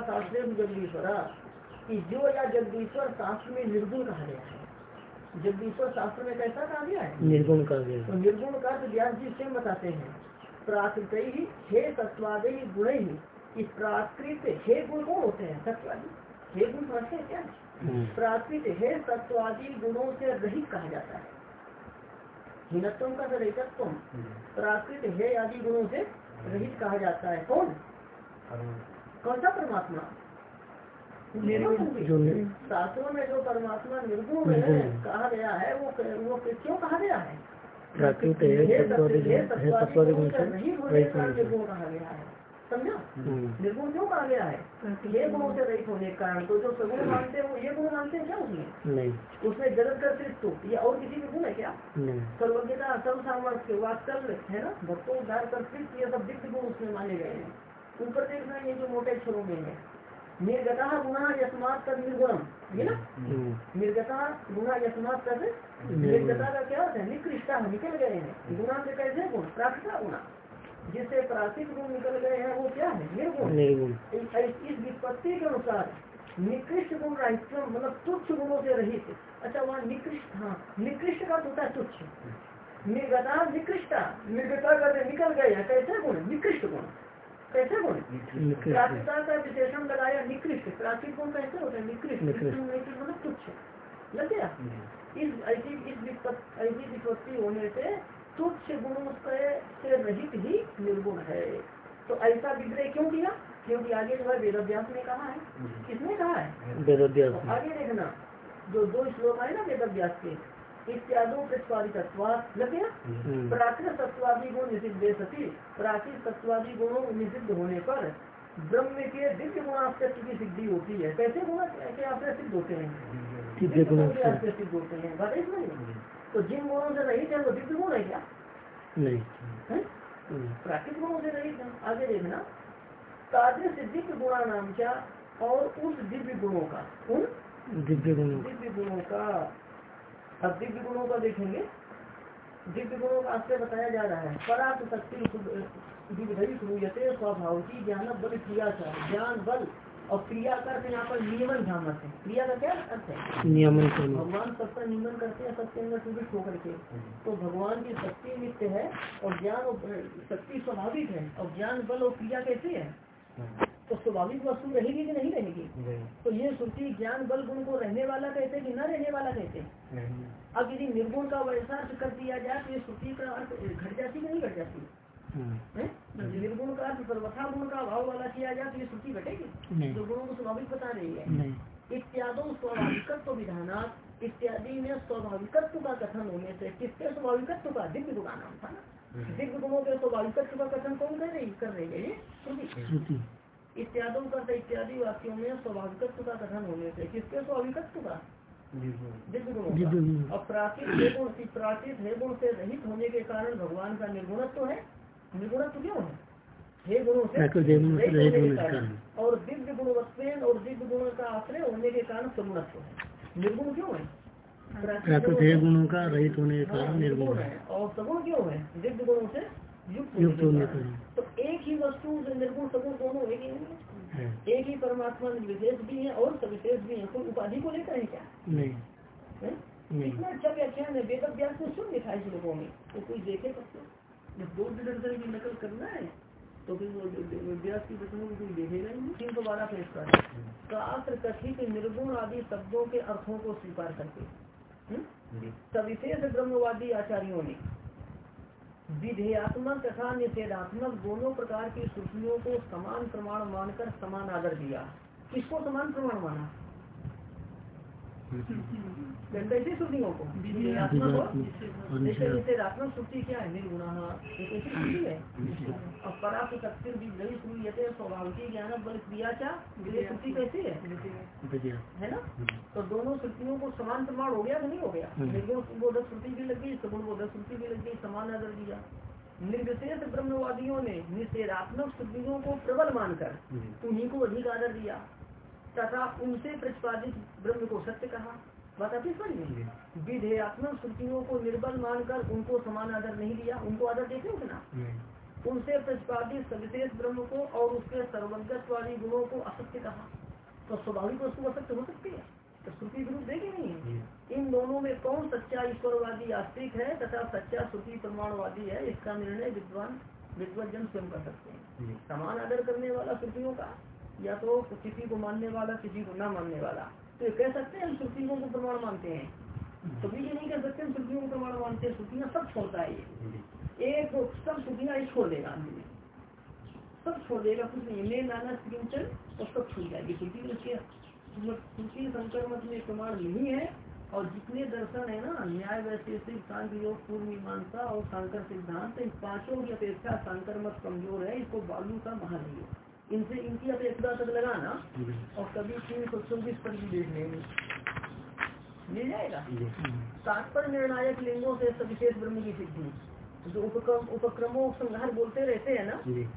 का शास्त्र जगदीश्वर। कि जो या जगदीश्वर शास्त्र में निर्गुण कहा गया है। जगदीश्वर शास्त्र में कैसा कहा गया है? निर्गुण कर गया तो निर्गुण का तो व्यास जी स्वयं बताते हैं। प्राकृत ही हे तत्वादि गुण। ही इस प्राकृत हे गुण कौन होते हैं? तत्वादि। हे गुण समझते हैं क्या? हम्म। प्राकृत हे तत्वादि गुणों से रहित कहा जाता है। हीनत्व का तो रहितत्व प्राकृत हे आदि गुणों से रहित कहा जाता है। कौन? कौन सा परमात्मा? जो निर्गुण। शास्त्रों में जो परमात्मा निर्गुण है कहा गया है वो वो क्यों कहा गया है? प्राकृत है? हे हे निर्गुण कहा गया समझा? हम्म। निर्गुण क्यों कहा गया है? ये गुणों से रहित होने के कारण। तो जो सगुण मानते हैं वो ये गुण मानते हैं क्या उसमें? नहीं। उसमें जगत का तृत्व ये और किसी के गुण है क्या? सर्वज्ञता सर्व सामर्थ्य वात्सल्य है ना? भक्तों उद्धार ये सब दिव्य गुण उसमें माने गए हैं। ऊपर देखना ये जो मोटे अक्षरों में है। निर्गता गुणा यशमात तद निर्गुणम ये ना। निर्गता गुणा यशमात तद निर्गता का क्या अर्थ है? निकृष्टा निकल गए हैं। गुणा से कैसे गुण? प्राकृता गुणा। जिससे प्राकृतिक गुण निकल गए हैं वो क्या है? निर्गुण। इस विपत्ति के अनुसार निकृष्ट गुण रहित मतलब तुच्छ गुणों से रहित। अच्छा वहाँ निकृष्ट हाँ निकृष्ट का होता है तुच्छ। निर्गता निकृष्टा। निर्गता का निकल गए हैं कैसे गुण? निकृष्ट गुण। कैसे गुण का विशेषण लगाया निकृष्ट। प्राकृतिक गुण कैसे होते हैं निकृष्ट। मतलब तुच्छ लग गया? इस ऐसी इस विपत्ति ऐसी विपत्ति होने से तुच्छ गुणों से रहित ही निर्गुण है। तो ऐसा विग्रह क्यों किया? क्योंकि आगे जो है वेदव्यास ने कहा है। किसने कहा है? तो आगे देखना। जो दो श्लोक आए ना वेदव्यास के इत्यादि प्रतिपादित लग गया हम्म। प्राकृत तत्वादि गुण निषिद्ध सती। प्राकृत तत्वादि गुणों निषिद्ध होने पर ब्रह्म के दिव्य गुणास्तित्व की सिद्धि होती है। कैसे गुण? आश्रय सिद्ध होते हैं? गुणों सिद्ध होते हैं? बात इसमें तो जिन गुणों से रहित है वो दिव्य गुण है क्या? नहीं। हम्म। प्राकृतिक गुणों से रहित है आगे देखना। तादृश दिव्य गुणा नाम क्या? और उस दिव्य गुणों का। उन दिव्य गुणों दिव्य गुणों का। अब दिव्य गुणों का देखेंगे। दिव्य गुणों का आश्रय बताया जा रहा है। परात शक्ति स्वभाव की ज्ञान बल क्रिया का ज्ञान बल और क्रिया का अर्थ यहाँ पर नियमन ध्यान रखें। क्रिया का क्या अर्थ है? नियमन भगवान सबका नियमन करते हैं सबके अंदर सुवित होकर के। तो भगवान की शक्ति नित्य है और ज्ञान और शक्ति स्वाभाविक है। और ज्ञान बल और क्रिया कैसी है? तो स्वाभाविक वस्तु रहेगी कि नहीं रहेगी? तो ये श्रुति ज्ञान बल गुण को रहने वाला कहते कि न रहने वाला कहते अब यदि निर्गुण का वैसा अर्थ कर दिया जाए तो ये श्रुति का अर्थ घट जाती कि नहीं घट जाती? हम्म। निर्गुण का अर्थ सर्वथा गुण का अभाव वाला किया जाए तो ये श्रुति घटेगी? जो गुणों को स्वाभाविक बता रही है। इत्यादि स्वाभाविकत्व विधानात। इत्यादि में स्वाभाविकत्व का कथन होने से किसके स्वाभाविकत्व का दिव्य गुणा नाम था ना? दिव्य गुणों के स्वाभाविकत्व का कथन कौन कर रही कर रही है श्रुति। श्रुति। इत्यादि का इत्यादि वाक्यों में स्वाभाविकत्व का कथन होने से किसके स्वाभाविकत्व का दिव्य गुणों दिव्य का गुण। और प्राकृत गुण प्राकृत है गुण से रहित होने के कारण भगवान का निर्गुणत्व है। निर्गुणत्व क्यों है? गुणों से कारण। और दिव्य गुणवत्वेन और दिव्य गुणों का आश्रय होने के कारण सगुणत्व है। निर्गुण क्यों है? प्राकृत है गुणों का रहित होने के कारण निर्गुण है। और सगुण क्यों है? दिव्य गुणों से युक्त होने के के। तो एक ही वस्तु निर्गुण सगुण दोनों एक ही नहीं है। है। एक ही परमात्मा विशेष भी है और सविशेष भी है। कोई उपाधि को लेकर है क्या? नहीं? इतना अच्छा व्याख्यान है वेद अभ्यास में सुन लिखा है इस लोगों में? तो कोई देखे तब तो। जब दो निरंतर की नकल करना है तो फिर वो व्यास की वचनों को देखेगा ही नहीं तीन सौ बारह पेश कर शास्त्र कथित निर्गुण आदि शब्दों के अर्थों को स्वीकार करके? सविशेष ब्रह्मवादी आचार्यों ने विधेयात्मक तथा निषेधात्मक दोनों प्रकार की श्रुतियों को समान प्रमाण मानकर समान आदर दिया। किसको समान प्रमाण माना? कैसी श्रुतियों को विधेयात्मक और और जैसे निषेध निषेधात्मक श्रुति क्या है? निर्गुणा ये कैसी श्रुति है। अब पराप शक्ति विद्रही ज्ञान बल क्रिया क्या? श्रुति कैसी है? है ना? तो दोनों श्रुतियों को समान प्रमाण हो गया कि नहीं हो गया? हम्म। निर्गुण बोधक श्रुति भी लग गई सगुण बोधक श्रुति भी लग गई समान आदर दिया। निर्विशेष ब्रह्मवादियों ने निषेधात्मक श्रुतियों को प्रबल मानकर उन्हीं को अधिक आदर दिया तथा उनसे प्रतिपादित ब्रह्म को सत्य कहा। बात आप समझ विधेयात्मक श्रुतियों को निर्बल मानकर उनको समान आदर नहीं दिया उनको आदर देते हो ना? उनसे प्रतिपादित सविशेष ब्रह्म को और उसके सर्वज्ञत्वादी गुणों को असत्य कहा। तो स्वाभाविक वस्तु असत्य हो सकती है तो श्रुति विरुद्ध कि नहीं? है इन दोनों में कौन सच्चा ईश्वरवादी आस्तिक है तथा सच्चा श्रुति प्रमाणवादी है इसका निर्णय विद्वान विद्वत जन स्वयं कर सकते हैं। समान आदर करने वाला श्रुतियों का या तो किसी को मानने वाला किसी को न मानने वाला। तो कह सकते हैं, हम श्रुतियों को प्रमाण मानते हैं। कभी ये नहीं कह सकते, हम श्रुतियों को प्रमाण मानते हैं। श्रुतियाँ सब छोड़ता है ये। एक सब श्रुतियाँ छोड़ देगा सब छोड़ देगा, कुछ नहीं। ले नाना सिंचन और सब छूट जाएगी। श्रुति श्रुति संकर मत में प्रमाण नहीं है, और जितने दर्शन है ना, न्याय वैशेषिक सांख्य योग, पूर्व, मीमांसा और सांकर सिद्धांत, इन पाँचों की अपेक्षा सांकर मत कमज़ोर है। इसको बालू का महालियो इनसे इनकी अपेक्षा तक लगाना और कभी तीन सौ चौबीस पर भी देख लेंगे। मिल जाएगा? तात्पर्य निर्णायक लिंगों से सविशेष ब्रह्म की सिद्धि। जो उपक्रम उपक्रमों संहार बोलते रहते हैं ना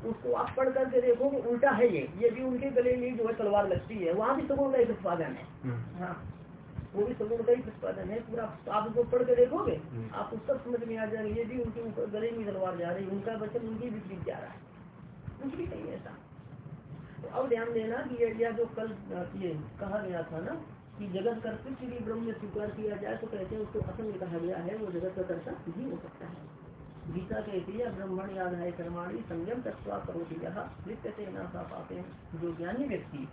उसको आप पढ़ करके देखो कि उल्टा है ये। ये भी उनके गले में जो है तलवार लगती है। वहाँ भी सगुण का एक उत्पादन है। हाँ। वो भी सगुण का ही उत्पादन है। पूरा आप उसको पढ़ के देखोगे आप उसका समझ में आ जाएँगे ये भी उनके गले में तलवार जा रही है। उनका वचन उनकी विपरीत जा रहा है। कुछ भी नहीं ऐसा। अब ध्यान देना कि ये जो कल ये कहा गया था ना कि जगत कर्तृत्व यदि ब्रह्म स्वीकार किया जाए तो कहते हैं उसको असंग कहा गया है, वो जगत का कर्ता नहीं हो सकता है। गीता कहती है, ब्रह्मण याद है कर्माणी संयम तत्वा करोति नित्य से नाशा पाते हैं जो ज्ञानी व्यक्ति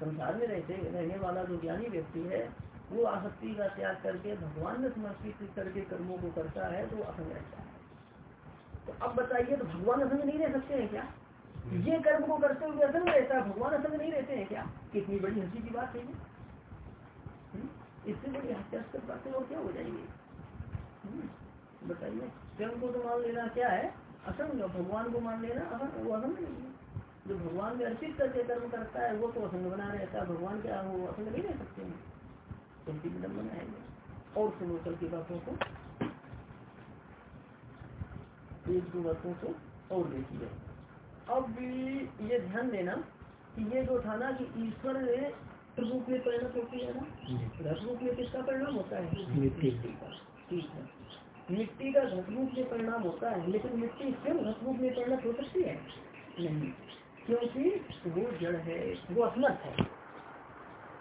संसार में रहते, रहने वाला जो ज्ञानी व्यक्ति है, वो आसक्ति का त्याग करके भगवान में समर्पित करके कर्मों को करता है तो असंग रहता है। तो अब बताइए तो भगवान असंग नहीं रह सकते हैं क्या? ये कर्म को करते हुए असंग रहता है भगवान असंग नहीं रहते हैं क्या? कितनी बड़ी हँसी की बात है ये। हम्म? इससे बड़ी हास्यास्पद बातें और क्या हो जाएँगी? हम्म? बताइए, स्वयं को तो मान लेना क्या है? असंग भगवान को मान लेना असंग वो असंग नहीं है। जो भगवान में अर्पित करके कर्म करता है, वो तो असंग बना रहता है। भगवान क्या वो असंग नहीं रह सकते हैं। उनकी विडम्बना है और सुनो कल की बातों को। एक दो बातों को और देखिए। अब ये ध्यान देना कि ये जो था ना कि ईश्वर रूप में परिणत होती है ना। रस रूप में किसका परिणाम होता है? मिट्टी का। ठीक है। मिट्टी का घट रूप में परिणाम होता है लेकिन मिट्टी स्वयं घट रूप में परिणत हो सकती है? नहीं क्योंकि वो जड़ है वो असमर्थ है।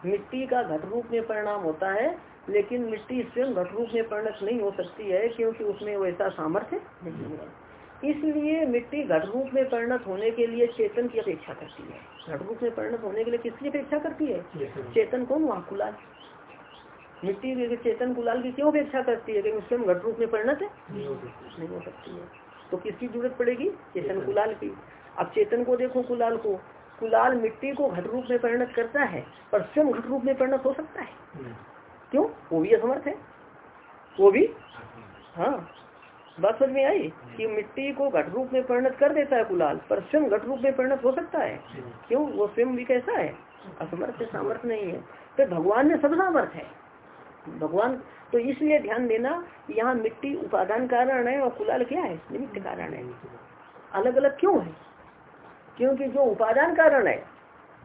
मिट्टी का घट रूप में परिणाम होता है लेकिन मिट्टी स्वयं घट रूप में परिणत नहीं हो सकती है क्योंकि उसमें वैसा सामर्थ्य नहीं है। इसलिए मिट्टी घट रूप में परिणत होने के लिए चेतन की अपेक्षा करती है। घट रूप में परिणत होने के लिए किसकी अपेक्षा करती है? चेतन। कौन? वहाँ कुलाल मिट्टी चेतन कुलाल की क्यों अपेक्षा करती है? क्योंकि स्वयं घट रूप में परिणत है। नहीं हो सकती। है तो किसकी ज़रूरत पड़ेगी? चेतन कुलाल की। अब चेतन को देखो कुलाल को। कुलाल मिट्टी को घट रूप में परिणत करता है पर स्वयं घट रूप में परिणत हो सकता है। क्यों? वो भी असमर्थ है। वो भी? हाँ। बात समझ में आई कि मिट्टी को घट रूप में परिणत कर देता है कुलाल, पर स्वयं घट रूप में परिणत हो सकता है? क्यों? वो स्वयं भी कैसा है? असमर्थ सामर्थ्य नहीं है। तो भगवान में सब सामर्थ्य है। भगवान तो इसलिए ध्यान देना यहाँ मिट्टी उपादान कारण है और कुलाल क्या है? निमित्त कारण है। अलग अलग क्यों है? क्योंकि जो उपादान कारण है,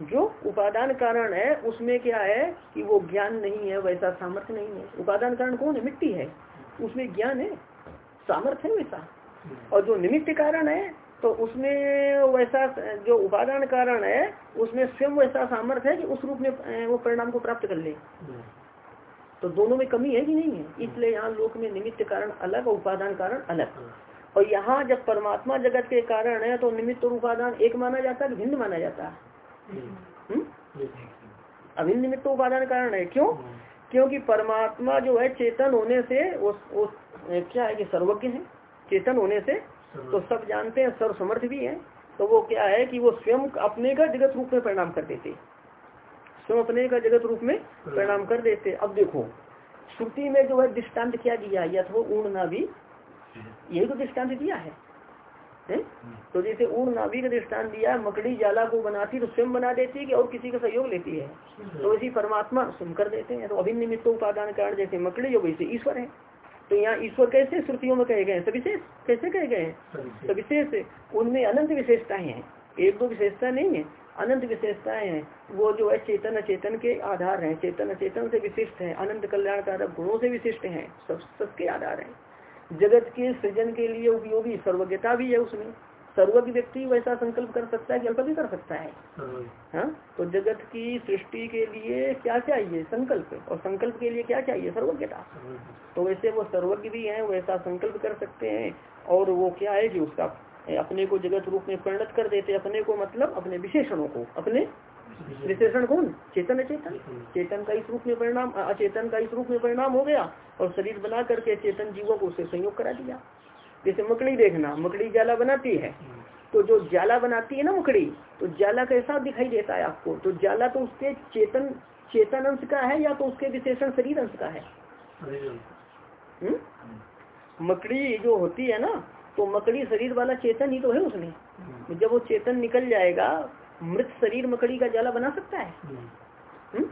जो उपादान कारण है, उसमें क्या है कि वो ज्ञान नहीं है, वैसा सामर्थ्य नहीं है। उपादान कारण कौन है? मिट्टी है। उसमें ज्ञान है। सामर्थ्य है वैसा और जो निमित्त कारण है तो उसमें वैसा जो उपादान कारण है उसमें स्वयं वैसा सामर्थ्य है कि उस रूप में वो परिणाम को प्राप्त कर ले। तो दोनों में कमी है कि नहीं है? इसलिए यहाँ लोक में निमित्त कारण अलग और उपादान कारण अलग। और यहाँ जब परमात्मा जगत के कारण है तो निमित्त और उपादान एक माना जाता है भिन्न माना जाता है। हम्म? अभिन्न निमित्त उपादान कारण है। क्यों? क्योंकि परमात्मा जो है चेतन होने से वो, वो क्या है कि सर्वज्ञ है? चेतन होने से तो सब जानते हैं सर्व समर्थ भी है। तो वो क्या है कि वो स्वयं अपने का जगत रूप में परिणाम कर देते। स्वयं अपने का जगत रूप में परिणाम। कर देते। अब देखो श्रुति में जो है दृष्टांत क्या दिया या तो ऊर्ण ना भी। यही तो दृष्टांत दिया है। है? तो जैसे ऊर्ण नाभि का दृष्टान दिया मकड़ी जाला को बनाती तो स्वयं बना देती है कि और किसी का सहयोग लेती है? तो वैसे परमात्मा स्वयं कर देते हैं तो अभिन्न निमित्त उपादान कारण जैसे मकड़ी जो वैसे ईश्वर है। तो यहाँ ईश्वर कैसे श्रुतियों में कहे गए हैं? सविशेष कैसे कहे गए हैं? सविशेष। उनमें अनंत विशेषताएँ हैं। एक दो विशेषता नहीं है अनंत विशेषताएँ हैं। वो जो है चेतन अचेतन के आधार हैं। चेतन अचेतन से विशिष्ट है। अनंत कल्याणकारक गुणों से विशिष्ट है। सब सबके आधार है। जगत के सृजन के लिए उपयोगी सर्वज्ञता भी है उसमें। सर्वज्ञ व्यक्ति वैसा संकल्प कर सकता है कि अल्प भी कर सकता है। हाँ। तो जगत की सृष्टि के लिए क्या चाहिए? संकल्प। और संकल्प के लिए क्या चाहिए? सर्वज्ञता। तो वैसे वो सर्वज्ञ भी है वैसा संकल्प कर सकते हैं। और वो क्या है कि उसका अपने को जगत रूप में परिणत कर देते अपने को मतलब अपने विशेषणों को अपने विशेषण। कौन? चेतन अचेतन चेतन। का इस रूप में परिणाम अचेतन का इस रूप में परिणाम हो गया। और शरीर बना करके चेतन जीवों को उससे संयोग करा दिया। जैसे मकड़ी देखना मकड़ी जाला बनाती है। तो जो जाला बनाती है ना मकड़ी तो जाला कैसा दिखाई देता है आपको? तो जाला तो उसके चेतन चेतन अंश का है या तो उसके विशेषण शरीर अंश का है? हुँ? मकड़ी जो होती है ना तो मकड़ी शरीर वाला चेतन ही तो है उसमें। तो जब वो चेतन निकल जाएगा मृत शरीर मकड़ी का जाला बना सकता है? हुँ?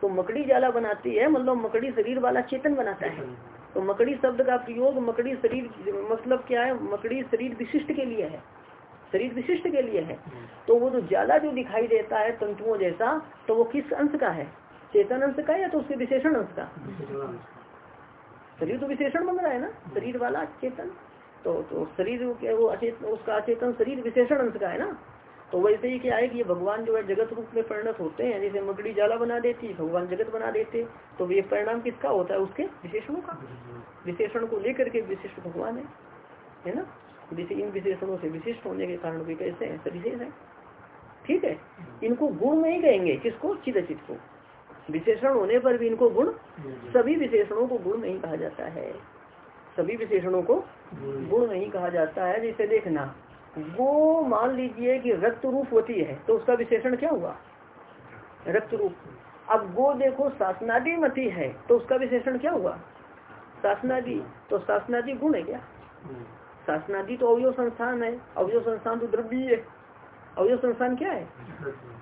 तो मकड़ी जाला बनाती है मतलब मकड़ी शरीर वाला चेतन बनाता है। तो मकड़ी शब्द का प्रयोग मकड़ी शरीर मतलब क्या है? मकड़ी शरीर विशिष्ट के लिए है। शरीर विशिष्ट के लिए है। तो वो जो ज़्यादा जो दिखाई देता है तंतुओं जैसा तो वो किस अंश का है? चेतन अंश का या तो उसके विशेषण अंश का? शरीर तो विशेषण बन रहा है ना? शरीर वाला चेतन। तो तो शरीर वो अचेतन उसका अचेतन शरीर विशेषण अंश का है ना? तो वैसे ही क्या है कि ये भगवान जो है जगत रूप में परिणत होते हैं, जैसे मकड़ी जाला बना देती, भगवान जगत बना देते तो ये परिणाम किसका होता है? उसके विशेषणों का। विशेषण को लेकर के विशिष्ट भगवान है। है ना? जैसे इन विशेषणों से विशिष्ट होने के कारण भी कैसे है? सविशेष है। ठीक है? इनको गुण नहीं कहेंगे। किसको? चिद चित को। विशेषण होने पर भी इनको गुण, सभी विशेषणों को गुण नहीं कहा जाता है। सभी विशेषणों को गुण नहीं कहा जाता है। जैसे देखना वो मान लीजिए कि रक्त रूप होती है तो उसका विशेषण क्या हुआ? रक्त रूप अब गो देखो शासनादि मती है तो उसका विशेषण क्या हुआ? शासनादि। तो शासनादि गुण है क्या? शासनादि तो अवयो संस्थान है अवयो संस्थान तो द्रव्य है अवयव संस्थान क्या है?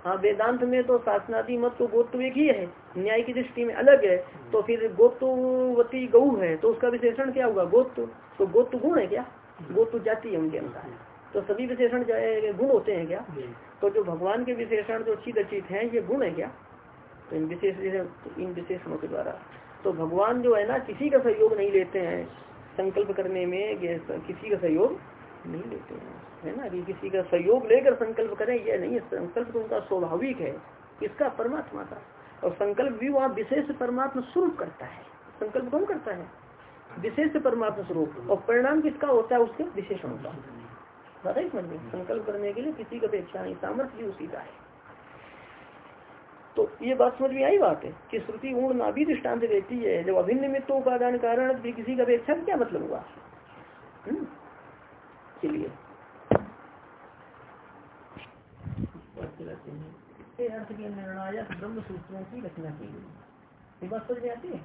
हाँ वेदांत में तो शासनादि मत तो गोत्व एक ही है, न्याय की दृष्टि में अलग है तो फिर गोत्वती गौ है तो उसका विशेषण क्या हुआ? गोत्व। तो गोत्व गुण है क्या? गोत्व जाति है उनके अनुसार तो सभी विशेषण गुण होते हैं क्या? तो जो भगवान के विशेषण जो चित अचित है ये गुण है क्या? तो इन विशेष इन विशेषणों के द्वारा। तो भगवान जो है ना किसी का सहयोग नहीं लेते हैं। संकल्प करने में किसी का सहयोग नहीं लेते हैं है ना? कि किसी का सहयोग लेकर संकल्प करें यह नहीं है। संकल्प तो उनका स्वाभाविक है इसका परमात्मा का। और संकल्प भी वहाँ विशेष परमात्मा स्वरूप करता है। संकल्प कौन करता है? विशेष परमात्मा स्वरूप। और परिणाम किसका होता है? उसके विशेषणों का। ज़्यादा ही समझ में संकल्प करने के लिए किसी का अपेक्षा नहीं सामर्थ्य भी उसी का है। तो ये बात समझ में आई बात है कि श्रुति गुण ना भी दृष्टांत देती है जब अभिन्न निमित्तों उपादान कारण भी किसी का अपेक्षा क्या मतलब हुआ? हम्म? चलिए। अर्थ के निर्णायक ब्रह्म सूत्रों की रचना की गई बात समझ में आती है?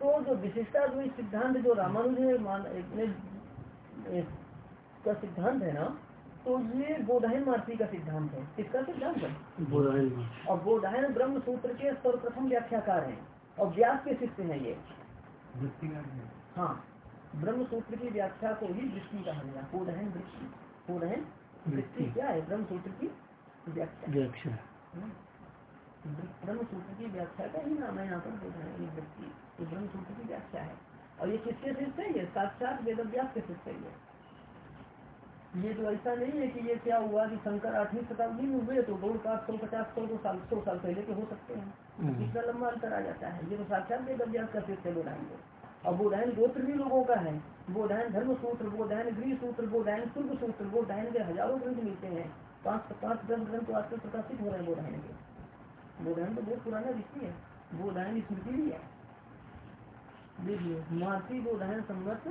तो जो विशिष्टा सिद्धांत जो रामानुज ने का सिद्धांत है ना तो ये बोधायन मार्ती का सिद्धांत है। किसका सिद्धांत है? और बोधायन ब्रह्म सूत्र के सर्वप्रथम व्याख्याकार हैं और व्यास के शिष्य हैं ये। हाँ। ब्रह्म सूत्र की व्याख्या को ही दृष्टि कहा गया। बोधायन दृष्टि। बोधायन दृष्टि क्या है? ब्रह्म सूत्र की व्याख्या। हाँ। ब्रह्म सूत्र की व्याख्या का ही नाम है यहाँ पर बोधायन दृष्टि। ब्रह्म सूत्र की व्याख्या है। और ये किसके शिष्य है? ये साक्षात वेद व्यास के शिष्य है। ये तो ऐसा नहीं है कि ये क्या हुआ कि शंकर आठवीं शताब्दी में हुए तो गौड़ का सौ पचास सौ दो साल सौ साल पहले के हो सकते हैं। हम्म। इतना लंबा अंतर आ जाता है। ये तो साक्षात वेद अभ्यास का से बोधायन और बोधायन गोत्र भी लोगों का है। बोधायन धर्म सूत्र बोधायन गृह सूत्र बोधायन शुल्क सूत्र बोधायन के हज़ारों ग्रंथ मिलते हैं। पाँच पाँच दस ग्रंथ तो आजकल प्रकाशित हो रहे हैं बोधायन के। बोधायन तो बहुत पुराना ऋषि है। बोधायन स्मृति भी है। देखिए माती बोधायन सम्मत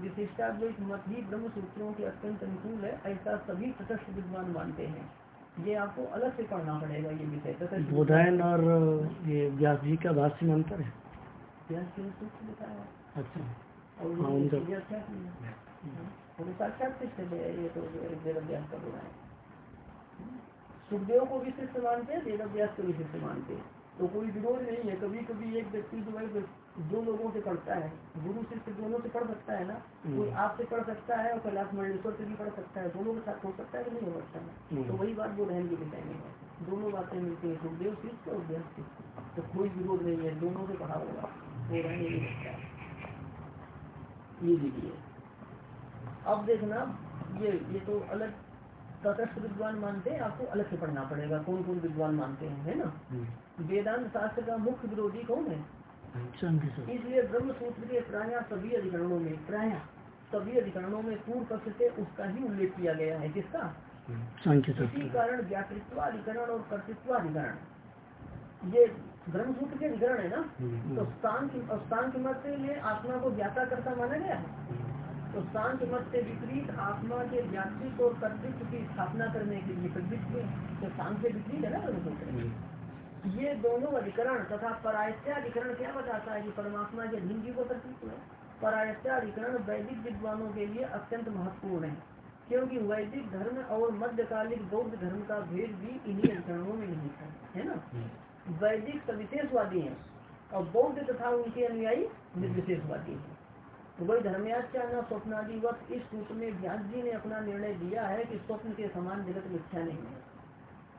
विशिष्टाद्वैत मत ही ब्रह्म सूत्रों के अत्यंत अनुकूल है ऐसा सभी तटस्थ विद्वान मानते हैं। ये आपको अलग से पढ़ना पड़ेगा ये विषय। बोधायन और ये व्यास जी का भाष्य में अंतर है। अच्छा। और हाँ, हाँ, साक्षात शिष्य ये तो वेद का बोला है सुखदेव को भी शिष्य मानते हैं वेद अभ्यास को भी शिष्य मानते हैं। तो कोई विरोध नहीं है। कभी कभी एक व्यक्ति जो है दो लोगों से पढ़ता है गुरु शिष्य दोनों से पढ़ सकता है ना? हम्म। कोई आपसे पढ़ सकता है और कैलाश मंडलेश्वर से भी पढ़ सकता है। दोनों के साथ हो सकता है कि नहीं हो सकता है? हम्म। तो वही बात वो रहन के में दोनों बातें मिलती है सुखदेव शिष्य और देव शिष्य तो कोई विरोध नहीं है दोनों से पढ़ा होगा। वो रहने नहीं सकता ये लीजिए अब देखना ये ये तो अलग तटस्थ विद्वान मानते हैं आपको अलग से पढ़ना पड़ेगा कौन कौन विद्वान मानते हैं है ना? वेदांत शास्त्र का मुख्य विरोधी कौन है? इसलिए ब्रह्म सूत्र के प्राय सभी अधिकरणों में प्राय सभी अधिकरणों में पूर्व पक्ष से उसका ही उल्लेख किया गया है। किसका? इसी कारण व्याकृत्वाधिकरण और कर्तृत्वाधिकरण। ये ब्रह्म सूत्र के अधिकरण है ना? तो सांख्य मत में आत्मा को ज्ञाता करता माना गया है? तो सांख्य मत से विपरीत आत्मा के व्याकृत और कर्तृत्व की स्थापना करने के लिए प्रवृत्त हुए। तो सांख्य विपरीत है ना ब्रह्म सूत्र ये दोनों अधिकरण तथा परायत्याधिकरण क्या बताता है कि परमात्मा के अधीन जीव कर्तृत्व है परायत्याधिकरण वैदिक विद्वानों के लिए अत्यंत महत्वपूर्ण है क्योंकि वैदिक धर्म और मध्यकालिक बौद्ध धर्म का भेद भी इन्हीं अधिकरणों में नहीं था है ना? वैदिक सविशेषवादी है और बौद्ध तथा उनके अनुयायी निर्विशेषवादी है। तो वही धर्मयाचा न स्वप्नादिवत इस सूत्र में व्यास जी ने अपना निर्णय दिया है कि स्वप्न के समान जगत मिथ्या नहीं है।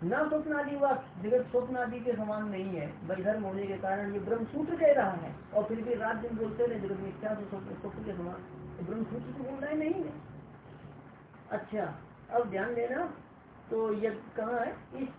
न स्वप्नादिवत जगत स्वप्न आदि के समान नहीं है वही धर्म होने के कारण ये ब्रह्म सूत्र कह रहा है, और फिर भी रात दिन बोलते रहे जगत मिथ्या तो स्वप्न के समान ब्रह्म सूत्र तो बोल रहा नहीं है। अच्छा अब ध्यान देना तो ये कहा है? इस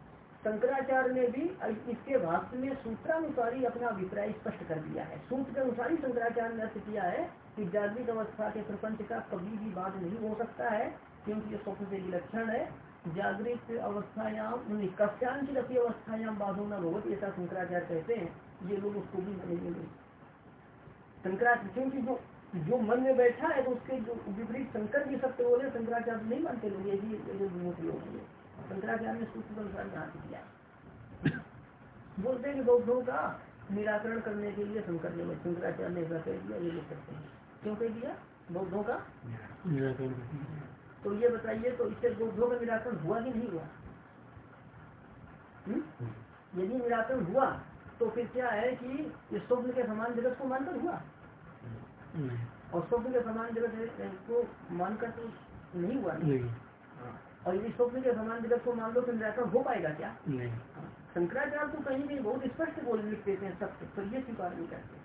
शंकराचार्य ने भी इसके भाष्य में सूत्रानुसार ही अपना अभिप्राय स्पष्ट कर दिया है। सूत्र के अनुसार ही शंकराचार्य ने अर्थ किया है कि जागृत अवस्था के प्रपंच का कभी भी बात नहीं हो सकता है, क्योंकि ये स्वप्न से विलक्षण है। जागृत अवस्थायाम कस्यांचित अपनी अवस्थायाम बाधो न भगवत ऐसा शंकराचार्य कहते हैं, ये लोग उसको भी मानेंगे नहीं। शंकराचार्य क्योंकि जो जो मन में बैठा है तो उसके जो विपरीत शंकर भी सत्य बोले, शंकराचार्य नहीं मानते लोग, ये भी लोग हैं। शंकराचार्य ने सूत्र अनुसार यहाँ किया। बोलते हैं कि बौद्धों का निराकरण करने के लिए शंकर ने, शंकराचार्य ने ऐसा कह दिया, ये लोग करते हैं। क्यों कह दिया? बौद्धों का तो ये बताइए तो इससे बौद्धों का निराकरण हुआ कि नहीं हुआ? हम्म? यदि निराकरण हुआ तो फिर क्या है कि इस स्वप्न के समान जगत को मानकर हुआ? और स्वप्न के समान जगत को मानकर तो नहीं हुआ नहीं। और यदि स्वप्न के समान जगत को मान लो तो निराकरण हो पाएगा क्या? शंकराचार्य तो कहीं भी बहुत स्पष्ट बोल लिख देते हैं सत्य तो ये स्वीकार नहीं करते।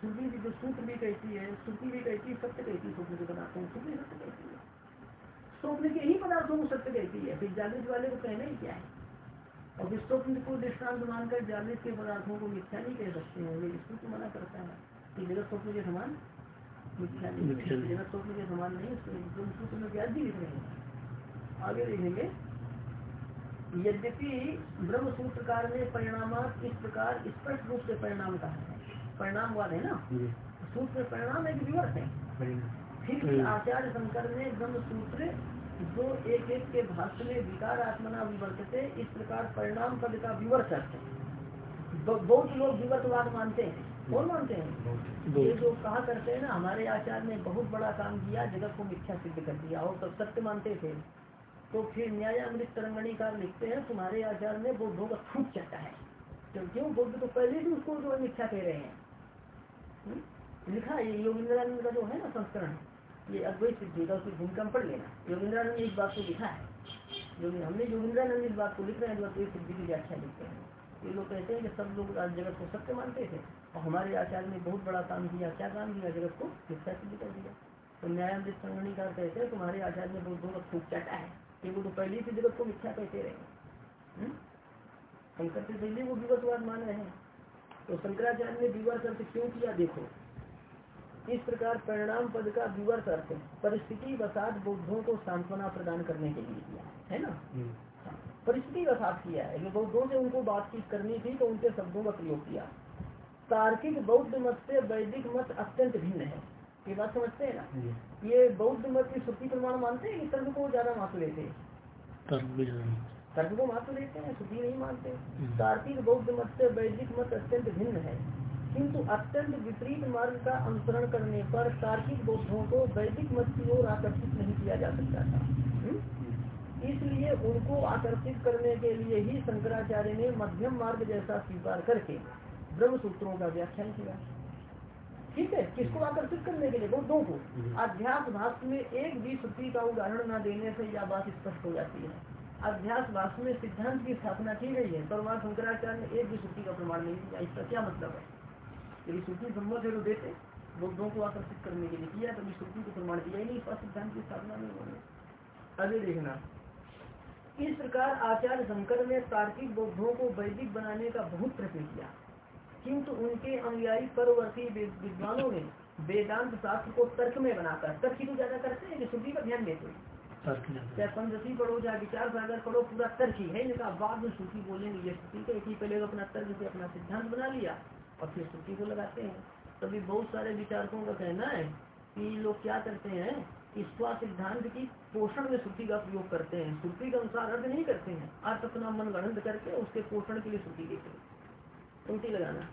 श्रुति भी जो सूत्र भी कहती है श्रुति भी कहती है सत्य कहती है स्वप्न के पदार्थों श्रुति सत्य कहती है। स्वप्न के ही पदार्थों को सत्य कहती है फिर जागृत वाले को कहना ही क्या है? और फिर स्वप्न को दृष्टांत मानकर जागृत के पदार्थों को मिथ्या नहीं कह सकते हैं ये श्रुति मना करता है। कि जगत स्वप्न के समान मिथ्या नहीं जगत स्वप्न के समान नहीं सूत्र में लिख रहे हैं। आगे देखेंगे। यद्यपि ब्रह्म सूत्रकार ने परिणाम इस प्रकार स्पष्ट रूप से परिणाम कहा है। परिणाम वाले है ना? सूत्र परिणाम एक विवर्त है। आचार्य शंकर ने ब्रह्म सूत्र जो एक एक के भाष्य में विकार आत्मना विवर्तते इस प्रकार परिणाम पद का विवर्त बहुत लोग विवर्तवाद मानते हैं। कौन मानते हैं? ये जो कहा करते हैं ना हमारे आचार्य ने बहुत बड़ा काम किया जगत को मिथ्या सिद्ध कर दिया और सब सत्य मानते थे। तो फिर न्याय न्यायामृत तरंगणीकार लिखते हैं तुम्हारे आचार्य ने बुद्धों का छूट चाहता है। क्यों? बुद्ध तो पहले भी उसको जो मिथ्या कह रहे हैं। हम्म? लिखा है योगिंद्रानंद का जो है ना संस्करण। ये अद्वैत सिद्धि का उसकी भूमिका पढ़ लेना योगिंद्रानंद इस बात को लिखा है। जो हमने योगिंद्रानंद इस बात को लिख रहे हैं, जो अद्वैत सिद्धि की व्याख्या लिखते हैं। ये लोग कहते हैं कि सब लोग आज जगत को सत्य मानते थे और हमारे आचार्य ने बहुत बड़ा काम किया, क्या काम किया? जगत को मिथ्या सिद्ध कर दिया। तो न्यायामृत संगणिकार कहते हैं, तुम्हारे आचार्य ने बुद्धों का खूब चाटा है। कि वो तो पहले से जगत को मिथ्या कहते रहे हम्म? शंकर से पहले वो विवतवाद मान रहे हैं। तो शंकराचार्य ने विवर्त अर्थ क्यों किया? देखो इस प्रकार परिणाम पद का विवर्त अर्थ परिस्थिति वसात बौद्धों को सांत्वना प्रदान करने के लिए किया है ना? हम्म। परिस्थिति वसात किया है। जो बौद्धों से उनको बातचीत करनी थी तो उनके शब्दों का प्रयोग किया। तार्किक बौद्ध मत से वैदिक मत अत्यंत भिन्न है। ये बात समझते हैं ना? ये बौद्ध मत की श्रुति प्रमाण मानते हैं कि तर्क को ज़्यादा महत्व लेते हैं? तर्क को महत्व देते हैं श्रुति नहीं मानते। तार्किक बौद्ध मत से वैदिक मत अत्यंत भिन्न है। किंतु अत्यंत विपरीत मार्ग का अनुसरण करने पर तार्किक बौद्धों को वैदिक मत की ओर आकर्षित नहीं किया जा सकता था। हम्म? इसलिए उनको आकर्षित करने के लिए ही शंकराचार्य ने मध्यम मार्ग जैसा स्वीकार करके ब्रह्म सूत्रों का व्याख्यान किया। ठीक है? किसको आकर्षित करने के लिए? दो को। हम्म। अध्यास भाष में एक भी श्रुति का उदाहरण न देने से यह बात स्पष्ट हो जाती है। अध्यास भाष में सिद्धांत की स्थापना की गई है पर वहाँ शंकराचार्य ने एक भी श्रुति का प्रमाण नहीं दिया। इसका क्या मतलब है? यदि श्रुति सम्मत है तो देते बुद्धों को आकर्षित करने के लिए किया कभी श्रुति को प्रमाण दिया ही नहीं स्व सिद्धांत की स्थापना में उन्होंने आगे देखना। इस प्रकार आचार्य शंकर ने तार्किक बौद्धों को वैदिक बनाने का बहुत प्रयत्न किया। किंतु उनके अनुयायी परवर्ती विद्वानों ने वेदांत शास्त्र को तर्क में बनाकर तर्क ही तो ज़्यादा करते हैं कि श्रुति का ध्यान देते हैं। चाहे पंचदशी पढ़ो चाहे विचार सागर पढ़ो पूरा तर्क ही है। इनका बाद में श्रुति बोलेंगे ये श्रुति का पहले तो अपना तर्क से अपना सिद्धांत बना लिया। और फिर श्रुति को लगाते हैं। तभी बहुत सारे विचारकों का कहना है कि लोग क्या करते हैं स्व सिद्धांत की पोषण में श्रुति का प्रयोग करते हैं। श्रुति के अनुसार अर्थ नहीं करते हैं। अर्थ अपना मन गणित करके उसके पोषण के लिए श्रुति देते हैं। लगाना।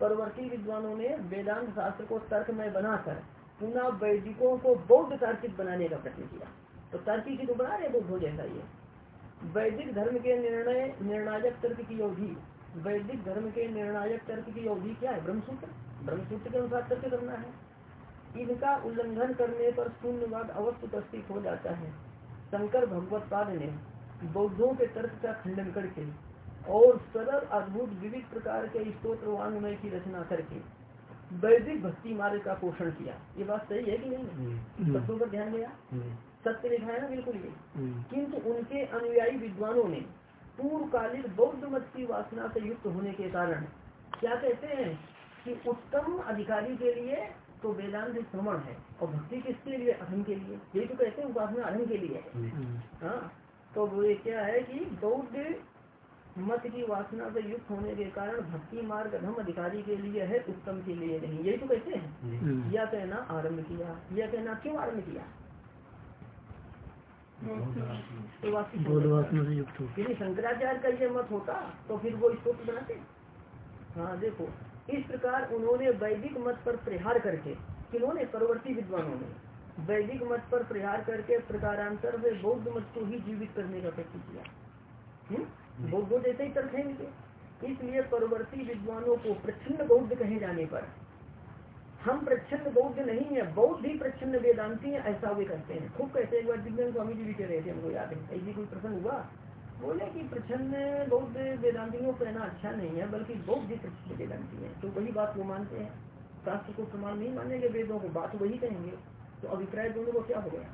परवर्ती विद्वानों ने वेदांत शास्त्र को तर्क में बनाकर पुनः वैदिकों को बौद्ध तार्किक बनाने का प्रयत्न किया। तो तार्की की तो बना रहे बौद्धों जैसा ये। वैदिक धर्म के निर्णय, निर्णायक तर्क की अवधि वैदिक धर्म के निर्णायक तर्क की अवधि क्या है? ब्रह्मसूत्र। ब्रह्मसूत्र के अनुसार तर्क करना है। इनका उल्लंघन करने पर शून्यवाद अवश्य उपस्थित हो जाता है। शंकर भगवत पाद ने बौद्धों के तर्क का खंडन करके और सरल अद्भुत विविध प्रकार के स्त्रोत्र वांग्मय की रचना करके वैदिक भक्ति मार्ग का पोषण किया। ये बात सही है कि नहीं? हम्म। शब्दों पर ध्यान दिया हम्म। सत्य लिखा है ना? बिल्कुल ये। हम्म। किंतु उनके अनुयायी विद्वानों ने पूर्वकालिक बौद्ध मत की वासना से युक्त होने के कारण क्या कहते हैं कि उत्तम अधिकारी के लिए तो वेदांत श्रवण है और भक्ति किसके लिए? अधम के लिए। यही तो कहते हैं उपासना अधम के लिए है। हाँ तो वो ये क्या है कि बौद्ध मत की वासना से युक्त होने के कारण भक्ति मार्ग अधम अधिकारी के लिए है उत्तम के लिए नहीं। यही तो कहते हैं। यह कहना आरंभ किया यह कहना क्यों आरंभ किया? तो से युक्त यदि शंकराचार्य का ये मत होता तो फिर वो इसको बनाते। हाँ देखो इस प्रकार उन्होंने वैदिक मत पर प्रहार करके किन्होंने परवर्ती विद्वानों ने वैदिक मत पर प्रहार करके प्रकारांतर में बौद्ध मत को ही जीवित करने का प्रयत्न किया। हम्म? बौद्ध जैसे ही तर्क है इसलिए परवर्ती विद्वानों को प्रच्छन्न बौद्ध कहे जाने पर हम प्रच्छन्न बौद्ध नहीं है बौद्ध ही प्रच्छन्न वेदांति है ऐसा वे कहते हैं। खूब कहते हैं एक बार दिव्यांग स्वामी जी भी कह रहे थे हमको याद है ऐसी कोई प्रसंग हुआ? बोले कि प्रच्छन्न बौद्ध वेदांतियों को कहना अच्छा नहीं है बल्कि बौद्ध ही प्रच्छन्न वेदांति है। तो वही बात वो मानते हैं। शास्त्र को प्रमाण नहीं मानेंगे वेदों को बात वही कहेंगे। तो अभिप्राय दोनों को क्या हो गया?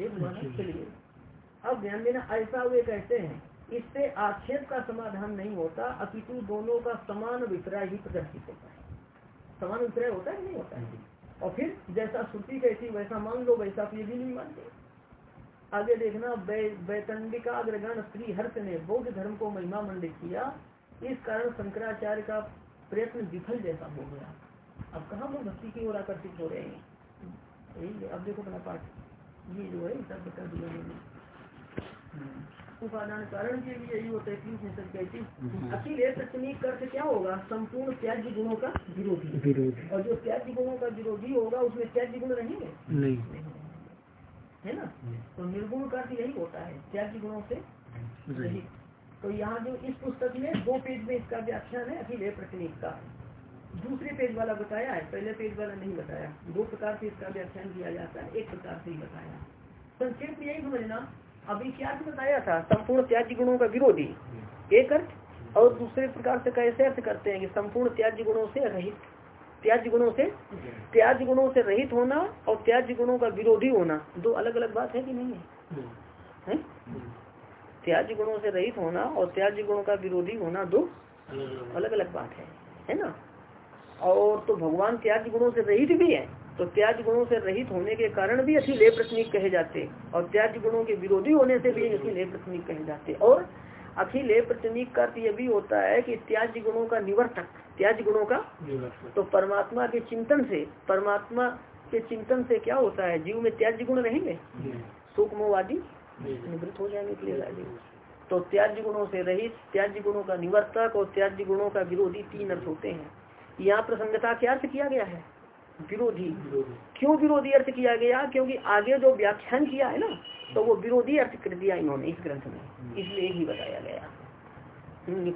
एक मानस के लिए अब ध्यान देना ऐसा वे कहते हैं इससे आक्षेप का समाधान नहीं होता अपितु दोनों का समान अभिप्राय ही प्रदर्शित होता है। समान अभिप्राय होता है नहीं होता है? और फिर जैसा श्रुति कहती वैसा मान लो वैसा फिर भी नहीं मानते। आगे देखना वैतंडिका अग्रगण स्त्री हर्ष ने बौद्ध धर्म को महिमा मंडित किया। इस कारण शंकराचार्य का प्रयत्न विफल जैसा हो गया। अब कहा वो भक्ति की ओर आकर्षित हो रहे हैं? अब देखो अपना पाठ। ये जो है सब बता दिया मैंने हम्म। उपादान कारण के लिए यही होता है कहती हम्म। अखिल एक अर्थ क्या होगा? संपूर्ण त्याज्य गुणों का विरोधी। विरोधी। और जो त्याज्य गुणों का विरोधी होगा उसमें त्याज्य गुण रहेंगे? नहीं। है ना? तो निर्गुण का यही होता है त्याग गुणों से तो यहाँ जो इस पुस्तक में दो पेज में इसका व्याख्यान है अखिल प्रतिनिक का दूसरे पेज वाला बताया है पहले पेज वाला नहीं बताया। दो प्रकार से इसका व्याख्यान किया जाता है एक प्रकार से ही बताया। संक्षेप में यही समझना अभी क्या बताया था संपूर्ण त्याग गुणों का विरोधी एक अर्थ और दूसरे प्रकार से कैसे अर्थ करते हैं कि संपूर्ण त्याग गुणों से रहित त्याज गुणों से त्याज गुणों से रहित होना और त्याज गुणों का विरोधी होना दो अलग अलग बात है कि नहीं है, है? त्याज गुणों से रहित होना और त्याज गुणों का विरोधी होना दो अलग अलग बात है है ना? और तो भगवान त्याज गुणों से रहित भी है। तो त्याज गुणों से रहित होने के कारण भी अति ले प्रश्निक कहे जाते और त्याज गुणों के विरोधी होने से भी अति ले प्रश्निक कहे जाते। और अखिल प्रतिनिक का अर्थ यह भी होता है कि त्याज गुणों का निवर्तक त्याज गुणों का तो परमात्मा के चिंतन से परमात्मा के चिंतन से क्या होता है? जीव में त्याज गुण रहेंगे? सूक्ष्मवादी निवृत्त हो जाएँगे के लिए तो त्याज गुणों से रहित त्याज गुणों का निवर्तक और त्याज गुणों का विरोधी तीन अर्थ होते हैं। यहाँ प्रसंगता क्या अर्थ किया गया है? विरोधी क्यों विरोधी अर्थ किया गया? क्योंकि आगे जो व्याख्यान किया है ना तो वो विरोधी अर्थ कर दिया इन्होंने इस ग्रंथ में। इसलिए ही बताया गया।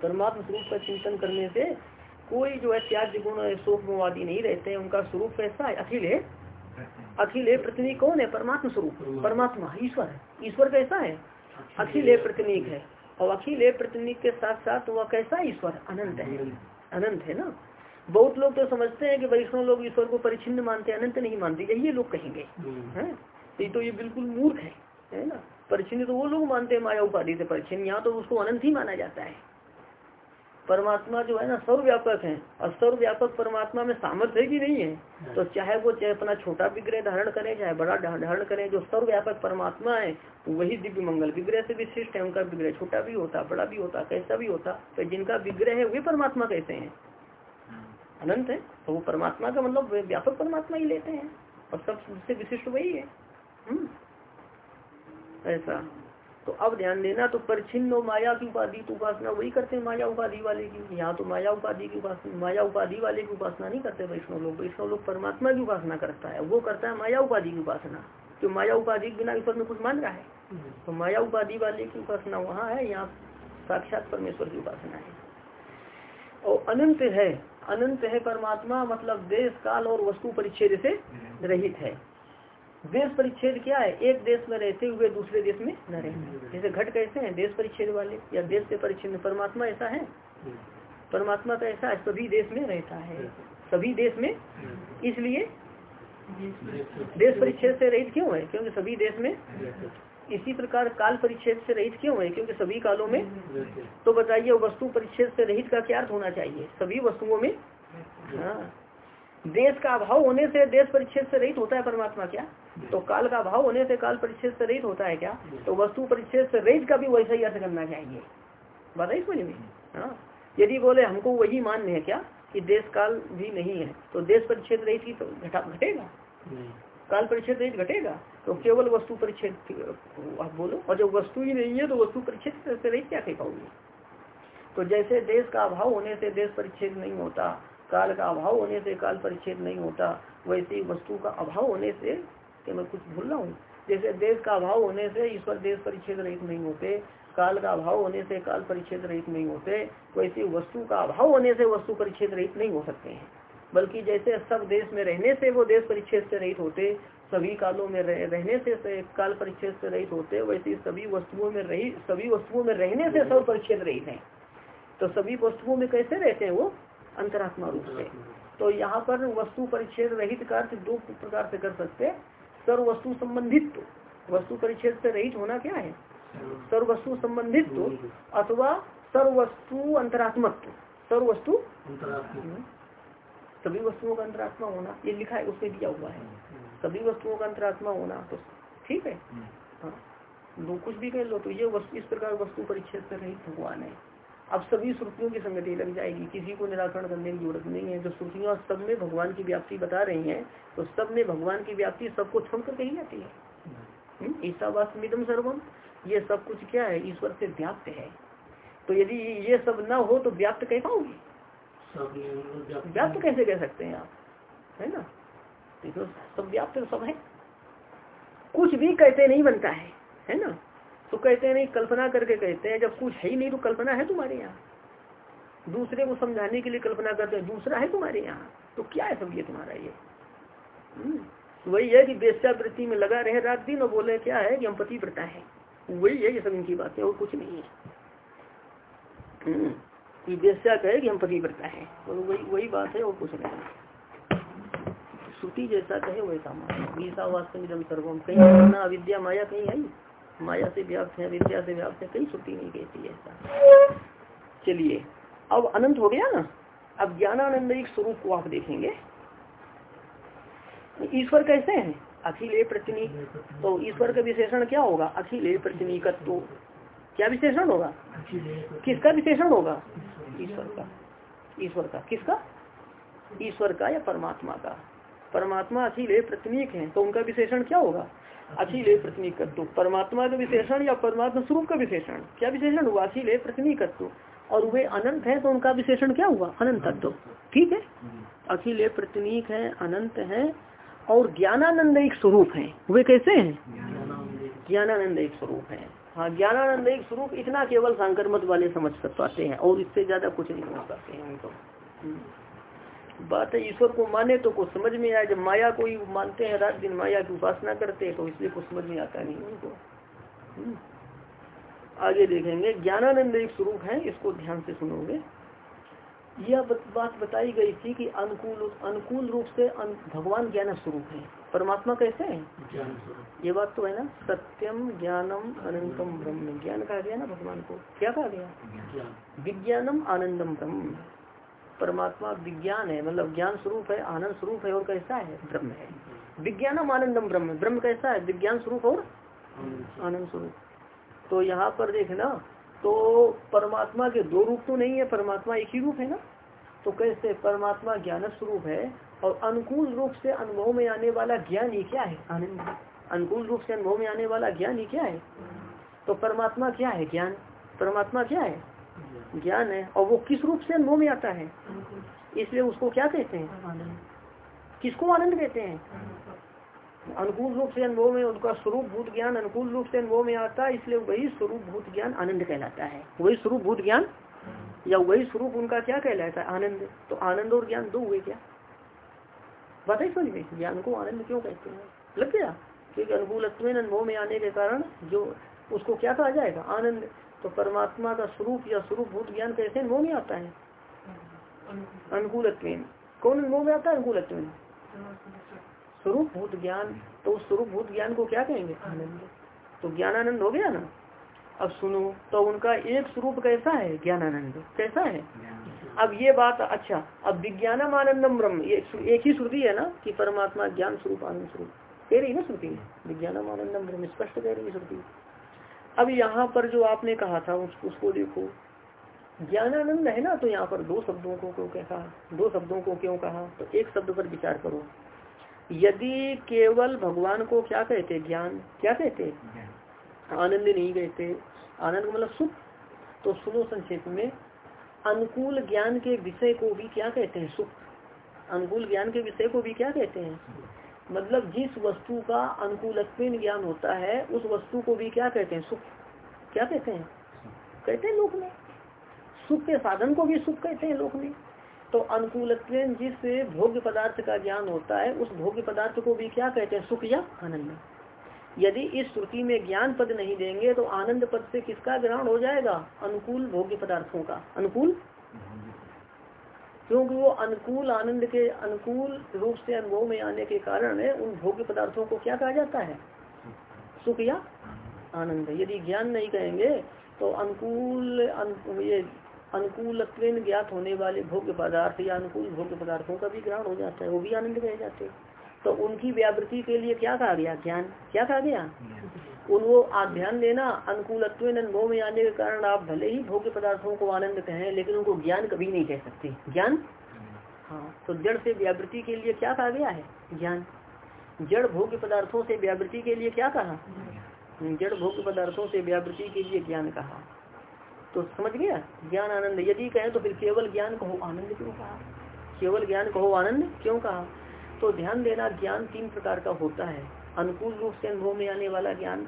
परमात्मा स्वरूप का चिंतन करने से कोई जो है त्याग गुण शोकवादी नहीं रहते हैं। उनका स्वरूप कैसा है, अखिल है। अखिल है प्रतिनिक कौन है? परमात्मा स्वरूप। परमात्मा, ईश्वर ईश्वर कैसा है? अखिल है प्रतिनिक है। और अखिल है प्रतिनिक के साथ साथ वह कैसा ईश्वर? अनंत है। अनंत है ना? बहुत लोग तो समझते हैं कि वैष्णव लोग ईश्वर को परिचिन्न मानते हैं अनंत नहीं मानते यही लोग कहेंगे। है? ये तो ये बिल्कुल मूर्ख है है ना? परिचिन तो वो लोग मानते हैं माया उपाधि से परिचिन यहाँ तो उसको अनंत ही माना जाता है। परमात्मा जो है ना सर्वव्यापक है और सर्वव्यापक परमात्मा में सामर्थ्य है कि नहीं है। तो चाहे वो चाहे अपना छोटा विग्रह धारण करे चाहे बड़ा धारण करे जो सर्वव्यापक परमात्मा है वही दिव्य मंगल विग्रह से विशिष्ट है। उनका विग्रह छोटा भी होता बड़ा भी होता कैसा भी होता तो जिनका विग्रह है वे परमात्मा कैसे है? अनंत है तो वो परमात्मा का मतलब व्यापक परमात्मा ही लेते हैं। और सबसे विशिष्ट वही है। हम्म। ऐसा। तो अब ध्यान देना तो परिचिन्न माया की उपाधि की उपासना वही करते हैं माया उपाधि वाले की। यहाँ तो माया उपाधि की उपासना, माया उपाधि वाले की उपासना नहीं करते वैष्णव लोग। वैष्णव लोग परमात्मा की उपासना करता है। वो करता है माया उपाधि की उपासना। तो माया उपाधि के बिना ईश्वर में कुछ मान रहा है तो माया उपाधि वाले की उपासना वहाँ है। यहाँ साक्षात परमेश्वर की उपासना है। और अनंत है। अनंत है परमात्मा मतलब देश, काल और वस्तु परिच्छेद से रहित है। देश परिच्छेद क्या है? एक देश में रहते हुए दूसरे देश में न रहना। जैसे घट कैसे हैं? देश परिच्छेद वाले या देश से परिच्छेद परमात्मा ऐसा है? परमात्मा का ऐसा सभी देश में रहता है। सभी देश में? इसलिए देश परिच्छेद से रहित क्यों है? क्योंकि सभी देश में इसी प्रकार काल परिच्छेद से रहित क्यों है? क्योंकि सभी कालों में तो बताइए वस्तु परिच्छेद से रहित का क्या अर्थ होना चाहिए? सभी वस्तुओं में? हाँ। देश का अभाव होने से देश परिच्छेद से रहित होता है परमात्मा क्या? तो काल का अभाव होने से काल परिच्छेद से रहित होता है क्या? तो वस्तु परिच्छेद से रहित का भी वैसा ही अर्थ करना चाहिए। बताइए समझ में? हाँ। यदि बोले हमको वही मान्य है क्या? कि देश काल भी नहीं है तो देश परिच्छेद रहित की तो घटा घटेगा। काल परिच्छेद रहित घटेगा तो केवल वस्तु परिच्छेद, आप बोलो। और जब वस्तु ही नहीं है तो वस्तु परिच्छेद से रहित क्या कह पाओगे? तो जैसे देश का अभाव होने से देश परिच्छेद नहीं होता, काल का अभाव होने से काल परिच्छेद नहीं होता, वैसे वस्तु का अभाव होने से क्या मैं कुछ भूल रहा हूँ? जैसे देश का अभाव होने से ईश्वर देश परिच्छेद रहित नहीं होते, काल का अभाव होने से काल परिच्छेद रहित नहीं होते, वैसे वस्तु का अभाव होने से वस्तु परिच्छेद रहित नहीं हो सकते हैं। बल्कि जैसे सब देश में रहने से वो देश परिच्छेद से रहित होते सभी कालों में रह, रहने से काल परिच्छेद से रहित होते वैसे सभी वस्तुओं में रही सभी वस्तुओं में रहने से सब परिच्छेद रहित है। तो सभी वस्तुओं में कैसे रहते हैं वो? अंतरात्मा रूप से। तो यहाँ पर वस्तु परिच्छेद रहित का अर्थ दो प्रकार से कर सकते सर्व वस्तु संबंधित वस्तु परिच्छेद से रहित होना क्या है? सर्व वस्तु संबंधित अथवा सर्व वस्तु अंतरात्मत्व। सर्व वस्तु सभी वस्तुओं का अंतरात्मा होना ये लिखा है उसमें दिया हुआ है। सभी वस्तुओं का अंतरात्मा होना तो ठीक है? हाँ। दो कुछ भी कह लो तो ये वस्तु इस प्रकार वस्तु परिच्छेद से रहित भगवान है। अब सभी श्रुतियों की संगति लग जाएगी। किसी को निराकरण करने की ज़रूरत नहीं है। जो श्रुतियों सब में भगवान की व्याप्ति बता रही हैं तो सब में भगवान की व्याप्ति सबको छोड़ कर कही जाती है। हम्म, ईसावासमिदम सर्वम। ये सब कुछ क्या है? ईश्वर से व्याप्त है। तो यदि ये सब न हो तो व्याप्त कह पाओगे? व्याप्त कैसे कह सकते हैं आप? है ना? तो सब व्याप्त सब है। कुछ भी कहते नहीं बनता है है ना? तो कहते नहीं, कल्पना करके कहते हैं, जब कुछ है ही नहीं तो कल्पना है तुम्हारे यहाँ। दूसरे को समझाने के लिए कल्पना करते हैं, दूसरा है तुम्हारे यहाँ। तो क्या है सब ये तुम्हारा ये? हम्म। वही है कि वृत्ति में लगा रहे रात दिन और बोले क्या है कि हम पति प्रता है? वही है ये सब इनकी बातें, और कुछ नहीं है। हम्म। कोई कहे कि हम पति प्रता है और वही वही बात है, और कुछ नहीं। श्रुति जैसा कहे वैसा मान गीता वास्तव सर्वम कहीं ना, अविद्या माया कहीं आई माया से व्याप्त है विद्या से व्याप्त है कई श्रुति नहीं कहती ऐसा। चलिए, अब अनंत हो गया ना। अब ज्ञानानंद एक स्वरूप को आप देखेंगे। ईश्वर कैसे हैं? अखिल प्रतिनी तो ईश्वर का विशेषण क्या होगा? अखिल प्रतिनिकत्व। क्या विशेषण होगा? किसका विशेषण होगा? ईश्वर का। ईश्वर का। किसका? ईश्वर का या परमात्मा का? परमात्मा अखिल प्रतिनिक है तो उनका विशेषण क्या होगा? अखिल प्रतिनिकत्व। परमात्मा का विशेषण या परमात्मा स्वरूप का विशेषण? क्या विशेषण हुआ? अखिल प्रतिनिकत्व। और वे अनंत है तो उनका विशेषण क्या हुआ? अनंत तत्व ठीक है? अखिल प्रतिनिक है, अनंत है, और ज्ञानानंद एक स्वरूप है। वे कैसे हैं? ज्ञानानंद एक स्वरूप है। हाँ ज्ञानानंद एक स्वरूप इतना केवल संक्रमत वाले समझ कर पाते हैं और इससे ज़्यादा कुछ नहीं समझ पाते हैं उनको। हम्म। बात है, ईश्वर को माने तो कुछ समझ में आए। जब माया को ही मानते हैं, रात दिन माया की उपासना करते हैं तो इसलिए कुछ समझ में आता नहीं उनको। हम्म। आगे देखेंगे, ज्ञानानंद एक स्वरूप है, इसको ध्यान से सुनोगे। यह बात बताई गई थी कि अनुकूल अनुकूल रूप से भगवान ज्ञान स्वरूप है। परमात्मा कैसे है? ये बात तो है ना सत्यम ज्ञानम अनंतम ब्रह्म। ज्ञान कहा गया ना भगवान को? क्या कहा गया? विज्ञानम आनंदम ब्रह्म। परमात्मा विज्ञान है मतलब ज्ञान स्वरूप है आनंद स्वरूप है और कैसा है? ब्रह्म है। विज्ञानम आनंदम ब्रह्म। ब्रह्म कैसा है? विज्ञान स्वरूप और आनंद स्वरूप। तो यहाँ पर देखना तो परमात्मा के दो रूप तो नहीं है परमात्मा एक ही रूप है ना? तो कैसे? परमात्मा ज्ञान स्वरूप है और अनुकूल रूप से अनुभव में आने वाला ज्ञान ही क्या है? आनंद। अनुकूल रूप से अनुभव में आने वाला ज्ञान ही क्या है? तो परमात्मा क्या है ज्ञान? परमात्मा क्या है? ज्ञान है। और वो किस रूप से अनुभव में आता है? इसलिए उसको क्या कहते हैं? किसको आनंद कहते हैं? अनुकूल रूप से अनुभव में उनका स्वरूप भूत ज्ञान अनुकूल रूप से अनुभव में आता है, इसलिए वही स्वरूप भूत ज्ञान आनंद कहलाता है। वही स्वरूप भूत ज्ञान या वही स्वरूप उनका क्या कहलाता है? आनंद। तो आनंद और ज्ञान दो हुए क्या? बताइए समझ में ज्ञान को आनंद क्यों कहते हैं? लग गया? क्योंकि अनुकूल अनुभव में आने के कारण जो उसको क्या कहा जाएगा? आनंद। तो परमात्मा का स्वरूप या स्वरूप भूत ज्ञान कैसे अनुभव में आता है। अनुकूल कौन अनुभव में आता है? अनुकूल स्वरूप भूत ज्ञान। तो उस स्वरूप भूत ज्ञान को क्या कहेंगे? आनंद। तो ज्ञानानंद हो गया ना? अब सुनो तो उनका एक स्वरूप कैसा है? ज्ञानानंद। कैसा है? अब ये बात अच्छा अब विज्ञानम आनंदम ब्रह्म ये एक ही श्रुति है ना कि परमात्मा ज्ञान स्वरूप आनंद स्वरूप। कह रही ना श्रुति? विज्ञानम आनंदम ब्रह्म स्पष्ट कह रही श्रुति। अब यहाँ पर जो आपने कहा था उस, उसको देखो। ज्ञानानंद है ना तो यहाँ पर दो शब्दों को क्यों कहा दो शब्दों को क्यों कहा? तो एक शब्द पर विचार करो। यदि केवल भगवान को क्या कहते? ज्ञान। क्या कहते? आनंद नहीं कहते। आनंद मतलब सुख। तो सुनो संक्षेप में अनुकूल ज्ञान के विषय को भी क्या कहते हैं? सुख। अनुकूल ज्ञान के विषय को भी क्या कहते हैं? मतलब जिस वस्तु का अनुकूल ज्ञान होता है, उस वस्तु को भी क्या कहते हैं? सुख। क्या कहते हैं? कहते हैं लोक में। सुख के साधन को भी सुख कहते हैं लोक में। तो अनुकूल जिस भोग्य पदार्थ का ज्ञान होता है, उस भोग्य पदार्थ को भी क्या कहते हैं? सुख या आनंद। यदि इस श्रुति में ज्ञान पद नहीं देंगे तो आनंद पद से किसका ग्रहण हो जाएगा? अनुकूल भोग्य पदार्थों का। अनुकूल? क्योंकि वो अनुकूल आनंद के, अनुकूल रूप से अनुभव में आने के कारण उन भोग्य पदार्थों को क्या कहा जाता है? सुख या आनंद। यदि ज्ञान नहीं कहेंगे तो अनुकूल ये अनुकूल ज्ञात होने वाले भोग्य पदार्थ या अनुकूल भोग्य पदार्थों का भी ग्रहण हो जाता है, वो भी आनंद कहे जाते तो उनकी व्यावृत्ति के लिए क्या कहा गया? ज्ञान। क्या कहा गया? उन वो आप ध्यान देना अनुकूल अनुभव में आने के कारण आप भले ही भोग्य पदार्थों को आनंद कहें, लेकिन उनको ज्ञान कभी नहीं कह सकते। ज्ञान? हाँ तो जड़ से व्यावृत्ति के लिए क्या कहा गया है? ज्ञान। जड़ भोग्य पदार्थों से व्यावृत्ति के लिए क्या कहा? जड़ भोग्य पदार्थों से व्यावृत्ति के लिए ज्ञान कहा। तो समझ गया? ज्ञान आनंद। यदि कहें तो फिर केवल ज्ञान कहो, आनंद क्यों कहा? केवल ज्ञान कहो, आनंद क्यों कहा? तो ध्यान देना ज्ञान तीन प्रकार का होता है। अनुकूल रूप से अनुभव में आने वाला ज्ञान,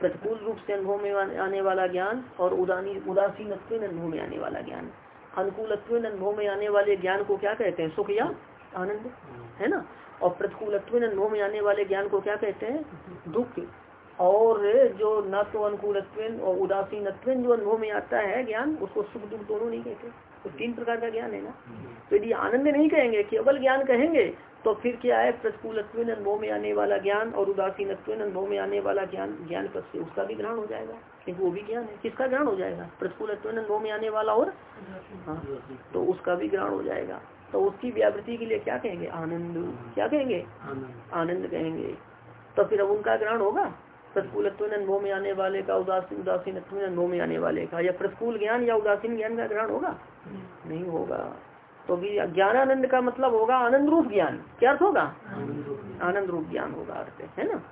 प्रतिकूल रूप से अनुभव में आने वाला ज्ञान और उदानी उदासीन अनुभव में आने वाला ज्ञान। अनुकूल अनुभव में आने वाले ज्ञान को क्या कहते हैं? सुख या आनंद? है ना? और प्रतिकूल अनुभव में आने वाले ज्ञान को क्या कहते हैं? दुख। और जो न तो अनुकूल और उदासीन जो अनुभव में आता है ज्ञान, उसको सुख दुख दोनों नहीं कहते। तो तीन प्रकार का ज्ञान है ना? तो यदि आनंद नहीं कहेंगे, केवल ज्ञान कहेंगे तो फिर क्या है? प्रतिकूल अनुभव में आने वाला ज्ञान और उदासीन अनुभव में आने वाला ज्ञान ज्ञान पद से उसका भी ग्रहण हो जाएगा, क्योंकि वो भी ज्ञान है। किसका ग्रहण हो जाएगा? प्रतिकूल अनुभव में आने वाला और? हाँ तो उसका भी ग्रहण हो जाएगा। तो उसकी व्यावृत्ति के लिए क्या कहेंगे? आनंद। क्या कहेंगे? आनंद कहेंगे। तो फिर अब उनका ग्रहण होगा? प्रतिकूल अनुभव में आने वाले का उदासीन उदासीन अनुभव में आने वाले का, या प्रतिकूल ज्ञान या उदासीन ज्ञान का ग्रहण होगा? नहीं होगा। तो ज्ञानानंद का मतलब होगा आनंद रूप ज्ञान। क्या अर्थ होगा? आनंद रूप ज्ञान होगा अर्थ, है ना?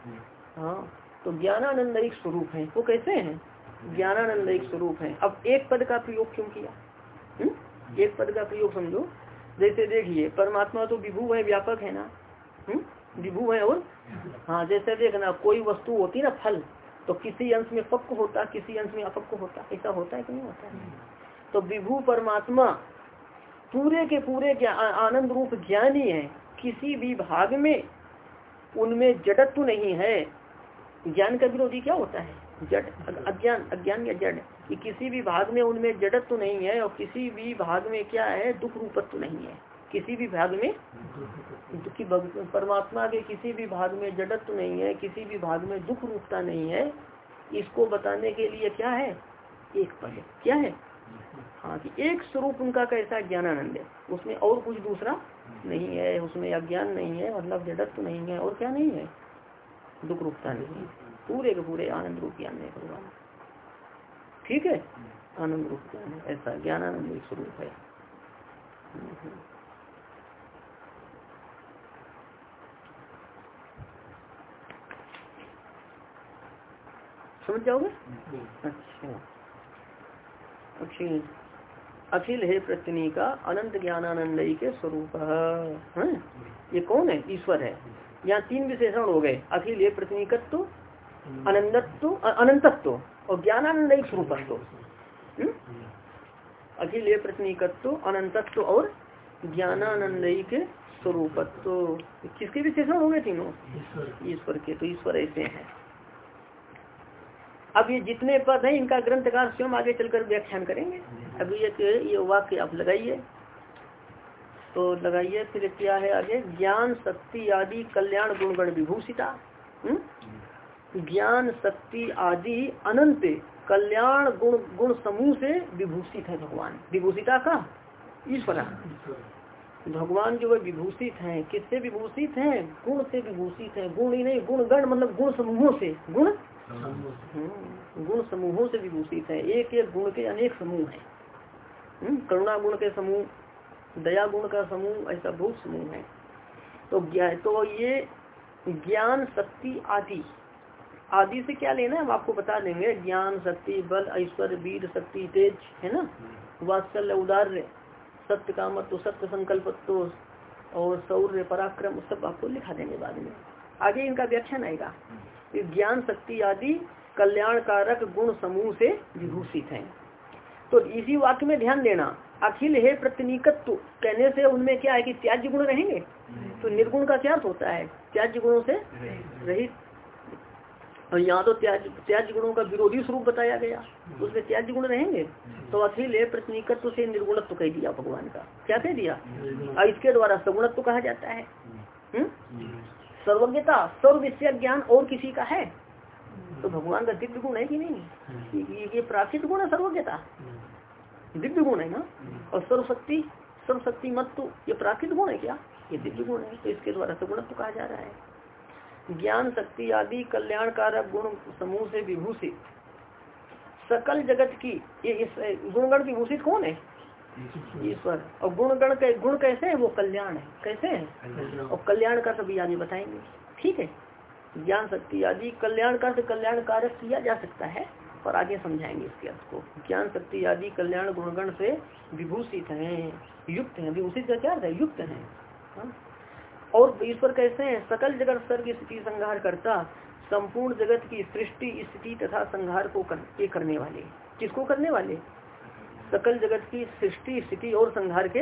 हाँ तो ज्ञानानंद एक स्वरूप है। वो कैसे है? ज्ञानानंद एक स्वरूप है। अब एक पद का प्रयोग क्यों किया? हुँ? हम्म? एक पद का प्रयोग समझो। जैसे देखिए, परमात्मा तो विभू है, व्यापक है ना? हम्म? विभू है और? हाँ जैसे देखना, कोई वस्तु होती ना फल तो किसी अंश में पक्व होता, किसी अंश में अपक्व होता। ऐसा होता है कि नहीं होता? है तो विभू परमात्मा पूरे के पूरे आनंद रूप ज्ञान ही है किसी भी भाग में उनमें जड़त्व नहीं है। ज्ञान का विरोधी क्या होता है? जड़ अज्ञान अज्ञान या जड़। कि किसी भी भाग में उनमें जड़त तो नहीं है और किसी भी भाग में क्या है? दुख रूपत्व नहीं है। किसी भी भाग में कि परमात्मा के किसी भी भाग में जड़त तो नहीं है, किसी भी भाग में दुख रूपता नहीं है, इसको बताने के लिए क्या है? एक पद क्या है? हाँ कि एक स्वरूप उनका कैसा ज्ञानानंद है। उसमें और कुछ दूसरा नहीं है उसमें अज्ञान नहीं है मतलब जड़त तो नहीं है और क्या नहीं है? दुख रूपता नहीं है। पूरे के पूरे आनंद रूप ज्ञान है भगवान। ठीक है? आनंद रूप ज्ञान है ऐसा ज्ञानानंद एक स्वरूप है। समझ जाओगे? अच्छा। अखिल अखिल है प्रत्यनी का अनंत ज्ञानानंदयी के स्वरूप है। ये कौन है? ईश्वर है। यहाँ तीन विशेषण हो गए। अखिल है प्रतिनिकत्व अनंतत्व अनंतत्व और ज्ञानानंद स्वरूपत्व। हम्म? अखिल ये प्रतिनिकत्व अनंतत्व और ज्ञानानंदयी के स्वरूपत्व। किसके विशेषण हो गए तीनों? ईश्वर के। तो ईश्वर ऐसे हैं। अब ये जितने पद हैं इनका ग्रंथकार स्वयं आगे चलकर व्याख्यान करेंगे। अभी ये ये वाक्य आप लगाइए। तो लगाइए, फिर क्या है आगे? ज्ञान, शक्ति आदि, कल्याण, गुणगण विभूषिता। हम्म? ज्ञान, शक्ति आदि अनंत, कल्याण, गुण गुण समूह से विभूषित है भगवान। विभूषिता का ईश्वर। भगवान जो है विभूषित है। किससे विभूषित है? गुण से विभूषित है। गुण ही नहीं गुण गण मतलब गुण समूहों से। गुण गुण समूहों से विभूषित है। एक एक गुण के अनेक समूह है। हम्म, करुणा गुण के समूह दया गुण का समूह ऐसा बहुत समूह है। तो तो ये ज्ञान शक्ति आदि आदि से क्या लेना है? हम आपको बता देंगे। ज्ञान शक्ति बल ऐश्वर्य वीर शक्ति तेज है ना? वात्सल्य उदार्य सत्य कामत्व सत्य संकल्पत्व और शौर्य पराक्रम सब आपको लिखा देंगे बाद में। आगे इनका व्याख्यान आएगा। ज्ञान शक्ति आदि कल्याणकारक गुण समूह से विभूषित है। तो इसी वाक्य में ध्यान देना, अखिल है प्रतिनिकत्व, कहने से उनमें क्या है कि त्याज्य गुण रहेंगे? तो निर्गुण का क्या होता है? त्याज्य गुणों से रहित। और यहाँ तो त्याज त्याज गुणों का विरोधी स्वरूप बताया गया। उसमें त्याज गुण रहेंगे? तो अखिल है प्रतिनिकत्व से निर्गुणत्व कह दिया भगवान का। क्या कह दिया? और इसके द्वारा सगुणत्व कहा जाता है। हम्म? सर्वज्ञता सर्व विषय ज्ञान और किसी का है? तो भगवान का दिव्य गुण है कि नहीं? ये प्राकृत गुण है सर्वज्ञता। दिव्य गुण है ना? और सर्वशक्ति सर्वशक्ति मत तो ये प्राकृत गुण है क्या? ये दिव्य गुण है तो इसके द्वारा सगुणत्व कहा जा रहा है। ज्ञान शक्ति आदि कल्याणकारक गुण समूह से विभूषित। सकल जगत की ये इस गुणगण विभूषित कौन है? ईश्वर। और गुणगण के गुण कैसे है? वो कल्याण है। कैसे है? और कल्याण का सभी आगे बताएँगे। ठीक है? ज्ञान शक्ति आदि कल्याण का से कल्याण कार्य किया जा सकता है और आगे समझाएँगे इसके अर्थ को। ज्ञान शक्ति आदि कल्याण गुणगण से विभूषित है युक्त है। विभूषित का क्या है? युक्त है। हाँ? और ईश्वर कैसे है? सकल जगत सर्ग स्थिति संहार करता संपूर्ण जगत की सृष्टि स्थिति तथा संहार को कर, करने वाले। किसको करने वाले? सकल जगत की सृष्टि, स्थिति और संहार के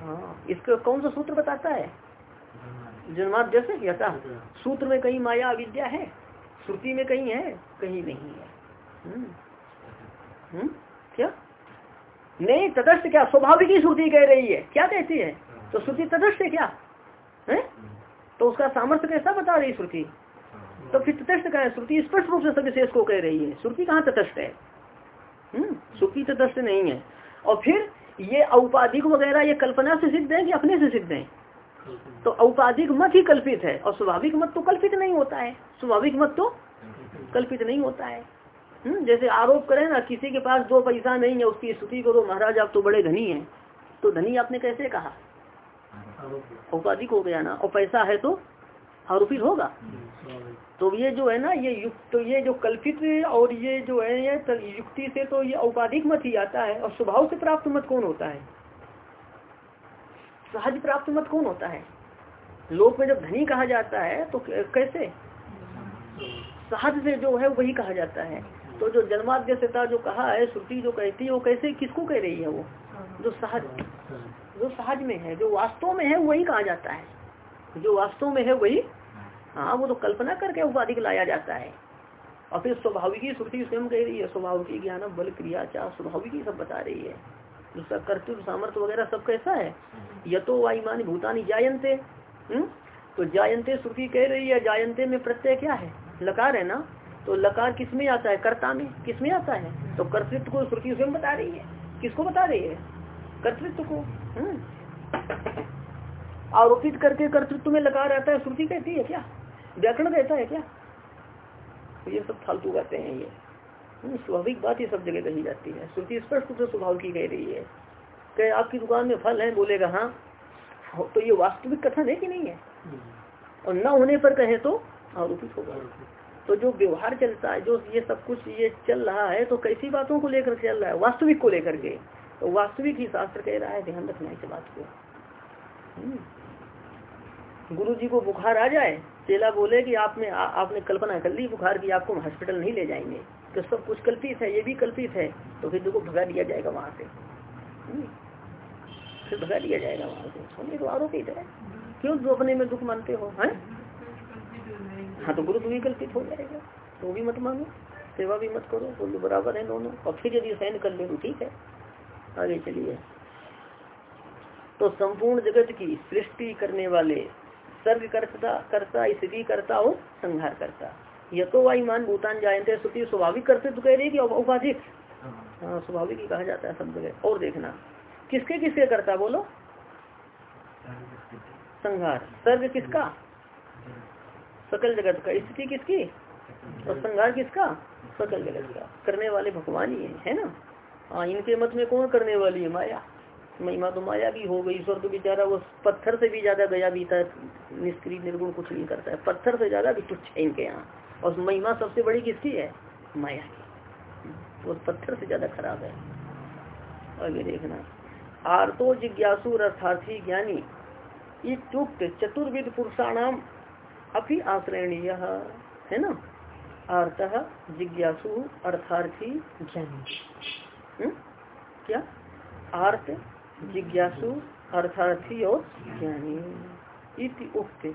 हाँ इसका कौन सा सूत्र बताता है? जन्माद्य से क्या सूत्र में कहीं माया अविद्या है? श्रुति में कहीं है? कहीं नहीं है? हम्म। हम्म? क्या? नहीं तटस्थ क्या? स्वाभाविक ही श्रुति कह रही है। क्या कहती है? तो श्रुति तटस्थ क्या? है? तो उसका सामर्थ्य कैसा बता रही श्रुति? तो फिर तटस्थ का है? श्रुति स्पष्ट रूप से सविशेष को कह रही है। श्रुति कहाँ तटस्थ है? हम्म श्रुति तटस्थ नहीं है। और फिर ये औपाधिक वगैरह ये कल्पना से सिद्ध है कि अपने से सिद्ध है? तो औपाधिक मत ही कल्पित है और स्वाभाविक मत तो कल्पित नहीं होता है। स्वाभाविक मत तो कल्पित नहीं होता है। हम्म जैसे आरोप करें ना किसी के पास दो पैसा नहीं है उसकी स्तुति करो महाराज आप तो बड़े धनी हैं। तो धनी आपने कैसे कहा? औपाधिक हो गया ना और पैसा है तो आरोपित होगा। तो ये जो है ना ये युक्त तो ये जो कल्पित और ये जो है ये युक्ति से तो ये औपाधिक मत ही आता है और स्वभाव से प्राप्त मत कौन होता है? सहज प्राप्त मत कौन होता है? लोक में जब धनी कहा जाता है तो कैसे? सहज से जो है वही कहा जाता है। तो जो जन्माद्यता जो कहा है श्रुति जो कहती है वो कैसे किसको कह रही है वो? जो सहज जो सहज में है जो वास्तव में है वही कहा जाता है। जो वास्तव में है वही हाँ वो तो कल्पना करके उपाधि लाया जाता है। और फिर स्वाभाविकी श्रुति स्वयं कह रही है स्वाभाविकी ज्ञान बल क्रिया चाह स्वाभाविकी सब बता रही है। दूसरा कर्तव्य सामर्थ्य वगैरह सब कैसा है? यतो वायुमान भूतानी जायंते हम्म? तो जायंते श्रुति कह रही है जायंते में प्रत्यय क्या है? लकार है ना? तो लकार किसमें आता है? कर्ता में। किसमें आता है? तो कर्तृत्व को श्रुति स्वयं बता रही है। किसको बता रही है? कर्तृत्व को। हम्म? आरोपित करके कर्तृत्व में लकार आता है श्रुति कहती है क्या? व्याकरण कहता है क्या? तो ये सब फालतू कहते हैं ये। हम्म, स्वाभाविक बात ये सब जगह कही जाती है। श्रुति स्पष्ट रूप से स्वभाव की कह रही है कहे आपकी दुकान में फल है बोलेगा हाँ तो ये वास्तविक कथन है कि नहीं है? और न होने पर कहे तो आरोपित होगा। तो जो व्यवहार चलता है जो ये सब कुछ ये चल रहा है तो कैसी बातों को लेकर चल रहा है? वास्तविक को लेकर के। तो वास्तविक ही शास्त्र कह रहा है ध्यान रखना इस बात को। हम्म। गुरु जी को बुखार आ जाए चेला बोले कि आपने आ, आपने कल्पना कर ली बुखार की आपको हॉस्पिटल नहीं ले जाएँगे। तो सब कुछ कल्पित है ये भी कल्पित है। तो फिर देखो भगा दिया जाएगा वहाँ से। हम्म। फिर भगा दिया जाएगा वहाँ से। हमें तो आरोपित है। क्यों? जो अपने में दुख मानते हो है? हाँ तो गुरु भी कल्पित हो जाएगा। तो भी मत मानो। सेवा भी मत करो बोलो बराबर है दोनों। और फिर यदि सहन कर ले तो ठीक है। आगे चलिए। तो संपूर्ण जगत की सृष्टि करने वाले सर्ग करता करता स्थिति करता और संहार करता। यह तो वही मान भूतान जायते श्रुति स्वाभाविक करते तो कह रही कि उपाधिक? हाँ। स्वाभाविक ही कहा जाता है जगह। और देखना किसके किसके करता बोलो? संहार। सर्ग किसका? सकल जगत का। स्थिति किसकी? और संहार किसका? सकल जगत का। करने वाले भगवान ही है, है ना? हाँ इनके मत में कौन करने वाली है माया? महिमा तो माया भी हो गई, ईश्वर तो बेचारा वो पत्थर से भी ज़्यादा गया, बीता निष्क्रिय, निर्गुण कुछ नहीं करता है। पत्थर से ज़्यादा भी तुच्छ है इनके यहाँ। और महिमा सबसे बड़ी किसकी है? माया की। वो पत्थर से ज़्यादा खराब है। आगे देखना। आर्तो जिज्ञासु अर्थार्थी ज्ञानी इतुक्त चतुर्विद पुरुषाणाम अपनी आश्रयणीय है ना? अर्थ जिज्ञासु अर्थार्थी ज्ञानी। हम्म? क्या? अर्थ जिज्ञासु अर्थार्थी और ज्ञानी इति उक्त।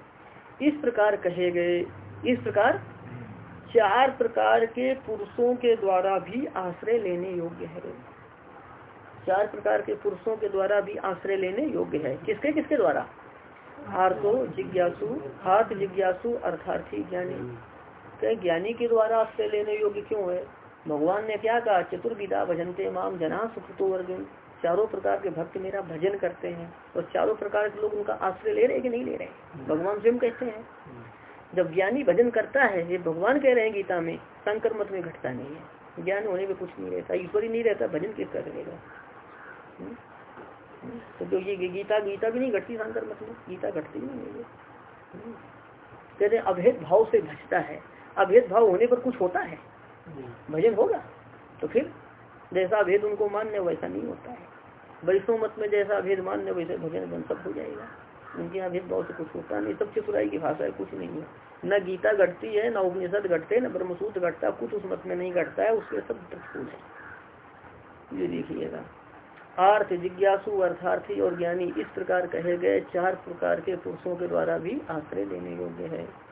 इस प्रकार कहे गए, इस प्रकार चार प्रकार के पुरुषों के द्वारा भी आश्रय लेने योग्य है। चार प्रकार के पुरुषों के द्वारा भी आश्रय लेने योग्य है। किसके किसके द्वारा? आर्तो जिज्ञासु हाथ जिज्ञासु, अर्थार्थी ज्ञानी। तो ज्ञानी के द्वारा आश्रय लेने योग्य क्यों है? भगवान ने क्या कहा? चतुर्विदा भजनते माम जना सुखतो अर्जुन। चारों प्रकार के भक्त मेरा भजन करते हैं और चारों प्रकार के लोग उनका आश्रय ले रहे हैं कि नहीं ले रहे भगवान स्वयं कहते हैं। जब ज्ञानी भजन करता है ये भगवान कह रहे हैं गीता में संकर मत में घटता नहीं है। ज्ञान होने में कुछ नहीं रहता ईश्वर ही नहीं रहता भजन किस कर रहेगा तो जो ये गीता गीता भी नहीं घटती शंकर में गीता घटती नहीं है कहते अभेद भाव से भजता है। अभेद भाव होने पर कुछ होता है? भजन होगा? तो फिर जैसा भेद उनको मान्य वैसा नहीं होता है। वैष्णव मत में जैसा भेद मान्य, वैसे भजन बन सब हो जाएगा। उनके यहाँ भेद भाव से कुछ होता नहीं सब चतुराई की भाषा है, कुछ नहीं है। न गीता घटती है, न उपनिषद घटते, न ब्रह्मसूत्र घटता, कुछ उस मत में नहीं घटता है, उसके सब प्रतिकूल है। ये देखिएगा। अर्थ जिज्ञासु, अर्थार्थी और ज्ञानी इस प्रकार कहे गए, चार प्रकार के पुरुषों के द्वारा भी आश्रय लेने योग्य है।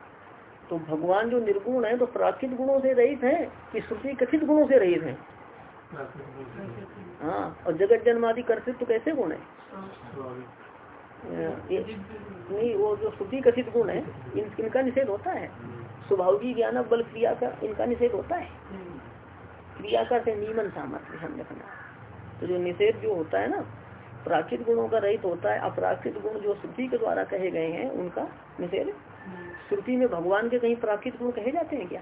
तो भगवान जो निर्गुण है तो प्राकृत गुणों से रहित है कि श्रुति कथित गुणों से रहित है। हाँ और जगत जन्म आदि कर्तृत्व तो कैसे गुण है? नहीं वो जो श्रुति कथित गुण है इन, इनका निषेध होता है। स्वभाव स्वभावी ज्ञान बल क्रिया का इनका निषेध होता है। क्रिया का से नियमन सामर्थ्य हम रखना तो जो निषेध जो होता है ना प्राकृत गुणों का रहित होता है अपराकृत गुण जो श्रुति के द्वारा कहे गए हैं उनका निषेध। श्रुति में भगवान के कहीं प्राकृत गुण कहे जाते हैं क्या?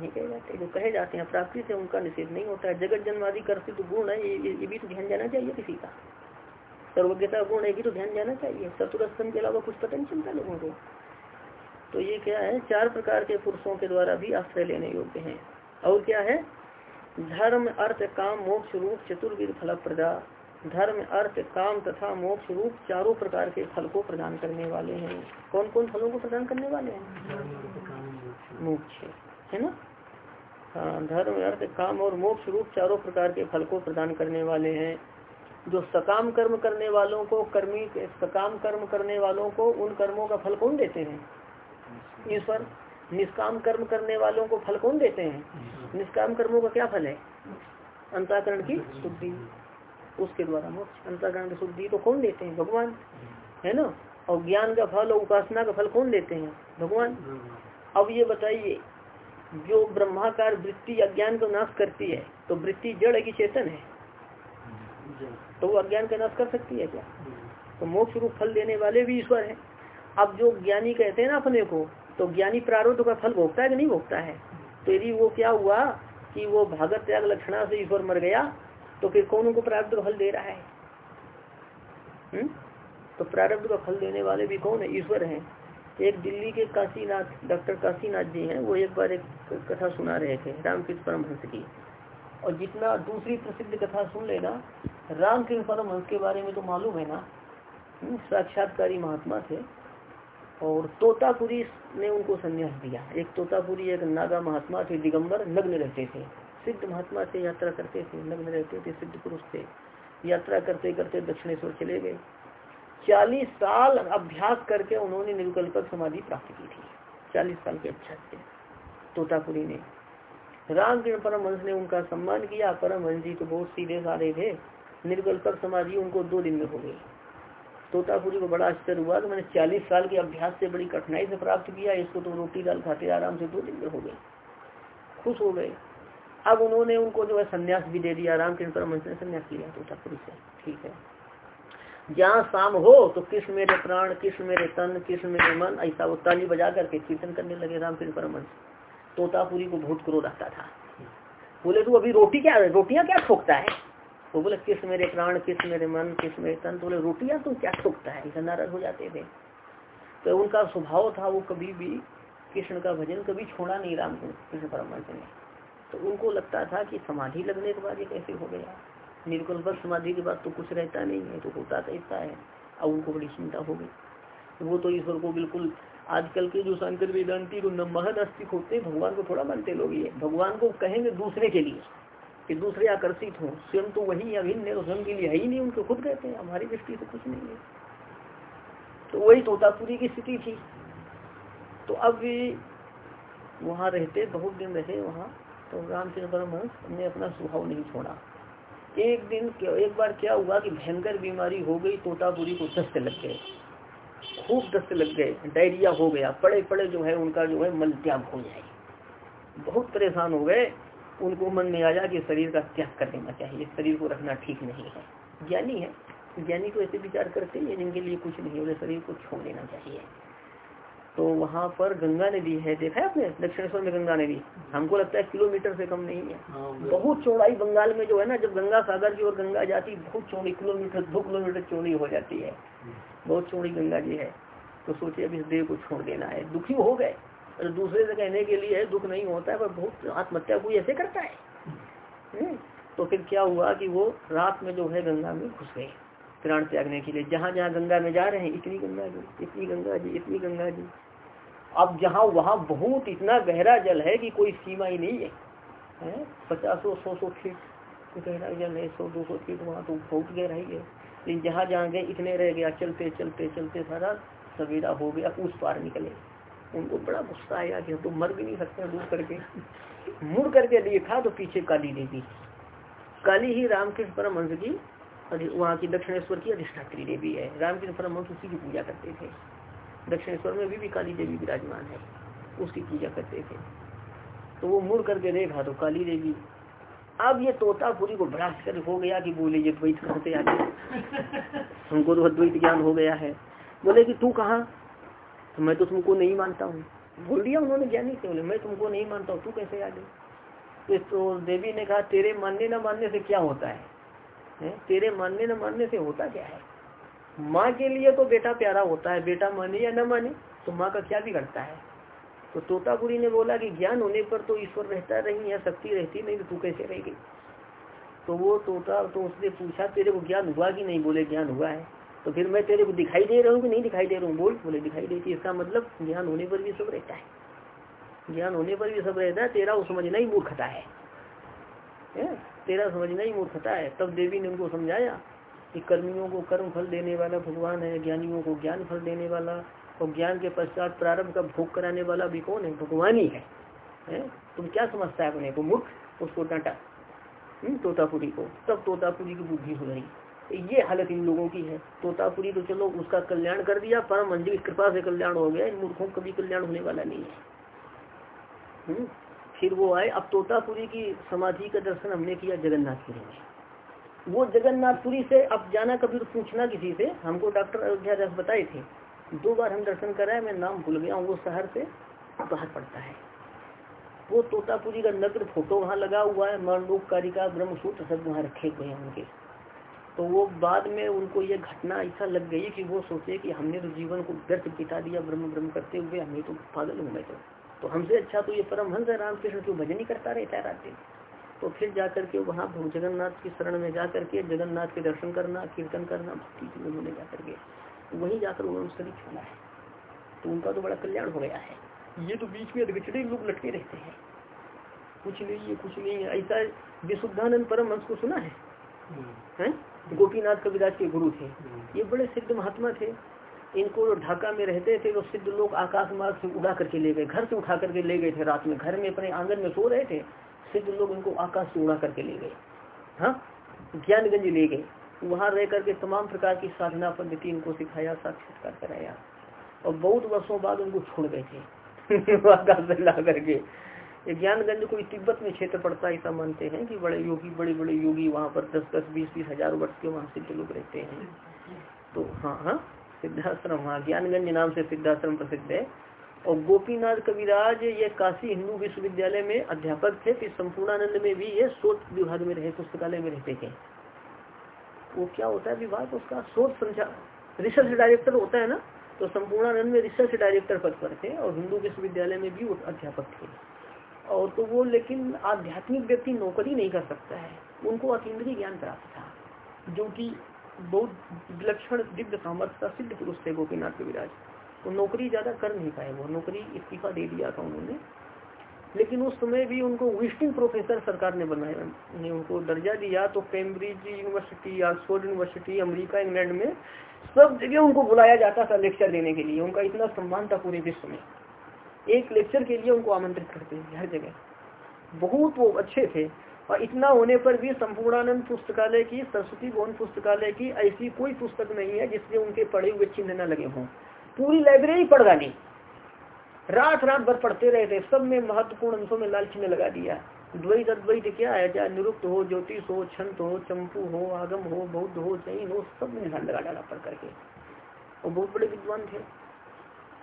नहीं कहे जाते जो कहे जाते हैं प्राकृत है उनका निषेध नहीं होता है। जगत जन्मादि कर्तित गुण है ये, ये भी तो ध्यान जाना चाहिए किसी का। सर्वज्ञता गुण है भी तो ध्यान जाना चाहिए। चतुरस्तम के अलावा कुछ पता नहीं लोगों को। तो ये क्या है चार प्रकार के पुरुषों के द्वारा भी आश्रय लेने योग्य है। और क्या है? धर्म अर्थ काम मोक्ष रूप चतुर्विध फल प्रदा। धर्म अर्थ काम तथा मोक्ष रूप चारों प्रकार के फल को प्रदान करने वाले हैं। कौन कौन फलों को प्रदान करने वाले हैं? मोक्ष। है ना? हाँ धर्म अर्थ काम और मोक्ष रूप चारों प्रकार के फल को प्रदान करने वाले हैं। जो सकाम कर्म करने वालों को कर्मी सकाम कर्म करने वालों को उन कर्मों का फल कौन देते हैं? ईश्वर। निष्काम कर्म करने वालों को फल कौन देते हैं? निष्काम कर्मों का क्या फल है? अंताकरण की शुद्धि। उसके द्वारा मोक्ष। अंताकरण की शुद्धि तो कौन देते हैं? भगवान। है ना? और ज्ञान का फल और उपासना का फल कौन देते हैं? भगवान। अब ये बताइए जो ब्रह्माकार वृत्ति अज्ञान को नाश करती है तो वृत्ति जड़ कि चेतन है? तो वो अज्ञान का नाश कर सकती है क्या? तो मोक्ष रूप फल देने वाले भी ईश्वर है। अब जो ज्ञानी कहते हैं ना अपने को तो ज्ञानी प्रारूप का फल भोगता है कि नहीं भोगता है? तो यदि वो क्या हुआ कि वो भागत त्याग लक्षणा से ईश्वर मर गया तो फिर कौन उनको प्रारब्ध का फल दे रहा है? हुँ? तो प्रारब्ध का फल देने वाले भी कौन है? ईश्वर है। एक दिल्ली के काशीनाथ, डॉक्टर काशीनाथ जी हैं, वो एक बार एक कथा सुना रहे थे, रामकृष्ण परमहंस की। और जितना दूसरी प्रसिद्ध कथा सुन लेना, रामकृष्ण परमहंस के बारे में तो मालूम है ना? साक्षात्कारी महात्मा थे, और तोतापुरी ने उनको संन्यास दिया। एक तोतापुरी, एक नागा महात्मा थे, दिगंबर, नग्न रहते थे। सिद्ध महात्मा से यात्रा करते थे, नग्न रहते थे, सिद्ध पुरुष थे। यात्रा करते करते दक्षिणेश्वर चले गए। चालीस साल अभ्यास करके उन्होंने निर्विकल्पक समाधि प्राप्त की थी। चालीस साल के अभ्यास से तोतापुरी ने। रामकृष्ण परमहंस ने उनका सम्मान किया। परमहंस जी तो बहुत सीधे साधे थे। निर्विकल्पक समाधि उनको दो दिन में हो गई। तोतापुरी को बड़ा आश्चर्य हुआ कि मैंने चालीस साल के अभ्यास से बड़ी कठिनाई से प्राप्त किया। इसको तो रोटी दाल खाते आराम से दो दिन में हो गए। खुश हो गए। अब उन्होंने उनको जो है संन्यास भी दे दिया। रामकृष्ण परमहंस ने संन्यास लिया तोतापुरी से। ठीक है। जहाँ शाम हो तो किस मेरे प्राण, किस मेरे तन, किस मेरे मन, ऐसा वो ताली बजा करके कीर्तन करने लगे राम रामकृष्ण परमहंस। तोतापुरी को बहुत क्रोध आता था। बोले, तू अभी रोटी क्या, रोटियाँ क्या ठोकता है? वो बोले कृष्ण मेरे प्राण कृष्ण मेरे मन, किस मेरे तन? बोले, रोटियाँ तू क्या ठोकता है? ऐसा नाराज़ हो जाते थे। तो उनका स्वभाव था, वो कभी भी कृष्ण का भजन कभी छोड़ा नहीं राम कृष्ण परमहंस ने। तो उनको लगता था कि समाधि लगने के बाद ये कैसे हो गया। निर्कुल समाधि के बाद तो कुछ रहता नहीं है तो होता कैसा है। अब उनको बड़ी चिंता हो गई। वो तो ईश्वर को बिल्कुल आजकल के जो शंकर वेदांति जो महद अस्तिक होते हैं, भगवान को थोड़ा मानते लोग ये। भगवान को कहेंगे दूसरे के लिए, कि दूसरे आकर्षित हों। स्वयं तो वही अभिन्न है तो स्वयं के लिए है ही नहीं, उनको खुद कहते हैं। हमारी दृष्टि से कुछ नहीं है। तो वही तोतापुरी की स्थिति थी। तो अब वहाँ रहते, बहुत दिन रहे वहाँ तो रामचंद्र परमहंस ने अपना स्वभाव नहीं छोड़ा। एक दिन एक बार क्या हुआ कि भयंकर बीमारी हो गई, तोतापुरी को दस्त लग गए। खूब दस्त लग गए, डायरिया हो गया पड़े पड़े जो है उनका जो है मल त्याग हो जाए बहुत परेशान हो गए, उनको मन में आया कि शरीर का त्याग कर देना चाहिए, शरीर को रखना ठीक नहीं है। ज्ञानी है, ज्ञानी तो ऐसे विचार करते हैं जिनके लिए कुछ नहीं हो शरीर को छोड़ देना चाहिए। तो वहाँ पर गंगा नदी है देखा है आपने? दक्षिणेश्वर में गंगा नदी। हमको लगता है किलोमीटर से कम नहीं है। बहुत चौड़ाई बंगाल में जो है ना जब गंगा सागर की ओर गंगा जाती बहुत चौड़ी किलोमीटर दो किलोमीटर चौड़ी हो जाती है। बहुत चौड़ी गंगा जी है। तो सोचिए अब इस देह को छोड़ देना है। दुखी हो गए। और दूसरे से कहने के लिए दुख नहीं होता है पर बहुत आत्महत्या कोई ऐसे करता है। तो फिर क्या हुआ कि वो रात में जो है गंगा में घुस गए प्राण त्यागने के लिए। जहाँ जहाँ गंगा में जा रहे हैं इतनी गंगा जी इतनी गंगा जी इतनी गंगा जी। अब जहाँ वहाँ बहुत इतना गहरा जल है कि कोई सीमा ही नहीं है, है? पचासों सौ सौ फीट गहरा जल है सौ दो सौ फीट वहाँ तो बहुत गहराई है। लेकिन जहाँ जहाँ गए इतने रह गया चलते चलते चलते सारा सवेरा हो गया उस पार निकले। उनको बड़ा गुस्सा आया कि तो मर भी नहीं सकते दूर करके। मुड़ करके देखा तो पीछे काली देवी। काली ही रामकृष्ण परमहंस की वहाँ की दक्षिणेश्वर की अधिष्ठात्री देवी है। रामकृष्ण परमहंस उसी की पूजा करते थे। दक्षिणेश्वर में भी, भी काली देवी विराजमान है। उसकी पूजा करते थे। तो वो मुड़ करके देखा तो काली देवी अब ये तोतापुरी को बड़ा आश्चर्य हो गया कि बोले ये द्वैत कहाँ से आ गया हमको तो अद्वैत ज्ञान हो गया है। बोले कि तू कहाँ? तो मैं तो तुमको नहीं मानता हूँ। बोल दिया उन्होंने ज्ञानी से बोले मैं तुमको नहीं मानता हूँ तू कैसे आ गई तो देवी ने कहा तेरे मानने न मानने से क्या होता है, है? तेरे मानने न मानने से होता क्या है? माँ के लिए तो बेटा प्यारा होता है, बेटा माने या न माने तो माँ का क्या बिगड़ता है? तो तोतापुरी ने बोला कि ज्ञान होने पर तो ईश्वर रहता नहीं या शक्ति रहती नहीं तो तू कैसे रहेगी तो वो तोता तो उसने पूछा, तेरे को ज्ञान हुआ कि नहीं? बोले, ज्ञान हुआ है। तो फिर मैं तेरे को दिखाई दे रहा हूँ कि नहीं दिखाई दे रहा हूँ? बोल, बोले, दिखाई देती है। इसका मतलब ज्ञान होने पर भी सब रहता है। ज्ञान होने पर भी सब रहता है, तेरा वो समझना ही मूर्खता है? तेरा समझना ही मूर्खता है। तब देवी ने उनको समझाया कि कर्मियों को कर्म फल देने वाला भगवान है ज्ञानियों को ज्ञान फल देने वाला और ज्ञान के पश्चात प्रारंभ का भोग कराने वाला भी कौन है? भगवान ही है, है? तुम क्या समझता है अपने को मूर्ख? उसको डांटा। हम्म, तोतापुरी को। तब तोतापुरी की बुद्धि हो गई। ये हालत इन लोगों की है। तोतापुरी तो चलो उसका कल्याण कर दिया परम की कृपा से कल्याण हो गया। इन मूर्खों का भी कल्याण होने वाला नहीं है। हम्म, फिर वो आए। अब तोतापुरी की समाधि का दर्शन हमने किया जगन्नाथपुरी में वो जगन्नाथपुरी से अब जाना, कभी तो पूछना किसी से। हमको डॉक्टर अयोध्या दास बताए थे, दो बार हम दर्शन कराए, मैं नाम भूल गया हूँ, वो शहर से बाहर पड़ता है। वो तोतापुरी का नग्न फ़ोटो वहाँ लगा हुआ है मरणोक कारिका ब्रह्मसूत्र सब वहाँ रखे हुए हैं उनके। तो वो बाद में उनको ये घटना ऐसा लग गई कि वो सोचे कि हमने तो जीवन को व्यर्थ बिता दिया ब्रह्म ब्रह्म करते हुए, हमें तो पागल हूँ मैं तो तो हमसे अच्छा तो ये परमहंस है, रामकृष्ण क्यों भजन ही करता रहता है रात दिन? तो फिर जाकर के वहाँ जगन्नाथ की शरण में जाकर के जगन्नाथ के दर्शन करना कीर्तन करना भक्ति की उन्होंने जाकर के वहीं जाकर उन्होंने शरीर छोड़ा है तो उनका तो बड़ा कल्याण हो गया है। ये तो बीच में अधगचड़े लोग लटके रहते हैं। कुछ नहीं है कुछ नहीं है। ऐसा विशुद्धानंद परमहंस को सुना है? हैं? गोपीनाथ कविराज के गुरु थे। ये बड़े सिद्ध महात्मा थे। इनको ढाका में रहते थे तो सिद्ध लोग आकाश मार्ग से उड़ा करके ले गए घर से उठा करके ले गए थे रात में। घर में अपने आँगन में सो रहे थे। सिद्ध लोग इनको आकाश से उड़ा करके ले गए। हाँ? ज्ञानगंज ले गए। वहाँ रह करके तमाम प्रकार की साधना, पद्धति इनको सिखाया, साक्षात्कार कराया। और बहुत वर्षों बाद उनको छोड़ गए थे। आकाश से ला करके। ज्ञानगंज कोई तिब्बत में क्षेत्र पड़ता है, ऐसा मानते हैं कि बड़े योगी बड़े बड़े योगी वहाँ पर दस दस बीस बीस हज़ार वर्ष के वहाँ सिद्ध लोग रहते हैं। तो हाँ हाँ सिद्धाश्रम हाँ ज्ञानगंज नाम से सिद्धाश्रम प्रसिद्ध है। और गोपीनाथ कविराज ये काशी हिंदू विश्वविद्यालय में अध्यापक थे, फिर संपूर्णानंद में भी ये शोध विभाग में रहे, पुस्तकालय में रहते थे। वो क्या होता है विभाग? उसका शोध संचार रिसर्च डायरेक्टर होता है ना तो संपूर्णानंद में रिसर्च डायरेक्टर पद पर थे और हिंदू विश्वविद्यालय में भी वो अध्यापक थे। और तो वो, लेकिन आध्यात्मिक व्यक्ति नौकरी नहीं कर सकता है। उनको अतीन्द्रीय ज्ञान प्राप्त था, जो कि बहुत विलक्षण दिव्य सामर्थ्य का सिद्ध पुरुष थे गोपीनाथ कविराज। वो नौकरी ज़्यादा कर नहीं पाए वो, नौकरी इस्तीफा दे दिया था उन्होंने। लेकिन उस समय भी उनको विजिटिंग प्रोफेसर सरकार ने बनाया, ने उनको दर्जा दिया तो Cambridge university Oxford university America England में सब जगह उनको बुलाया जाता था लेक्चर देने के लिए। उनका इतना सम्मान था पूरे विश्व में। एक लेक्चर के लिए उनको आमंत्रित करते हैं हर जगह। बहुत वो अच्छे थे और इतना होने पर भी संपूर्णानंद पुस्तकालय की, सरस्वती भवन पुस्तकालय की ऐसी कोई पुस्तक नहीं है जिससे उनके पढ़े हुए चिन्ह न लगे हों। पूरी लाइब्रेरी पढ़ डाली रात रात भर पढ़ते रहे थे, सब में महत्वपूर्ण अंशों में लाल चिन्ह लगा दिया। द्वैत अद्वैत क्या है? चाहे निरुक्त हो, ज्योतिष हो, छंत हो, चंपू हो, आगम हो, बौद्ध हो, जैन हो, सब में ध्यान लगा डाला पढ़ करके। और बहुत बड़े विद्वान थे।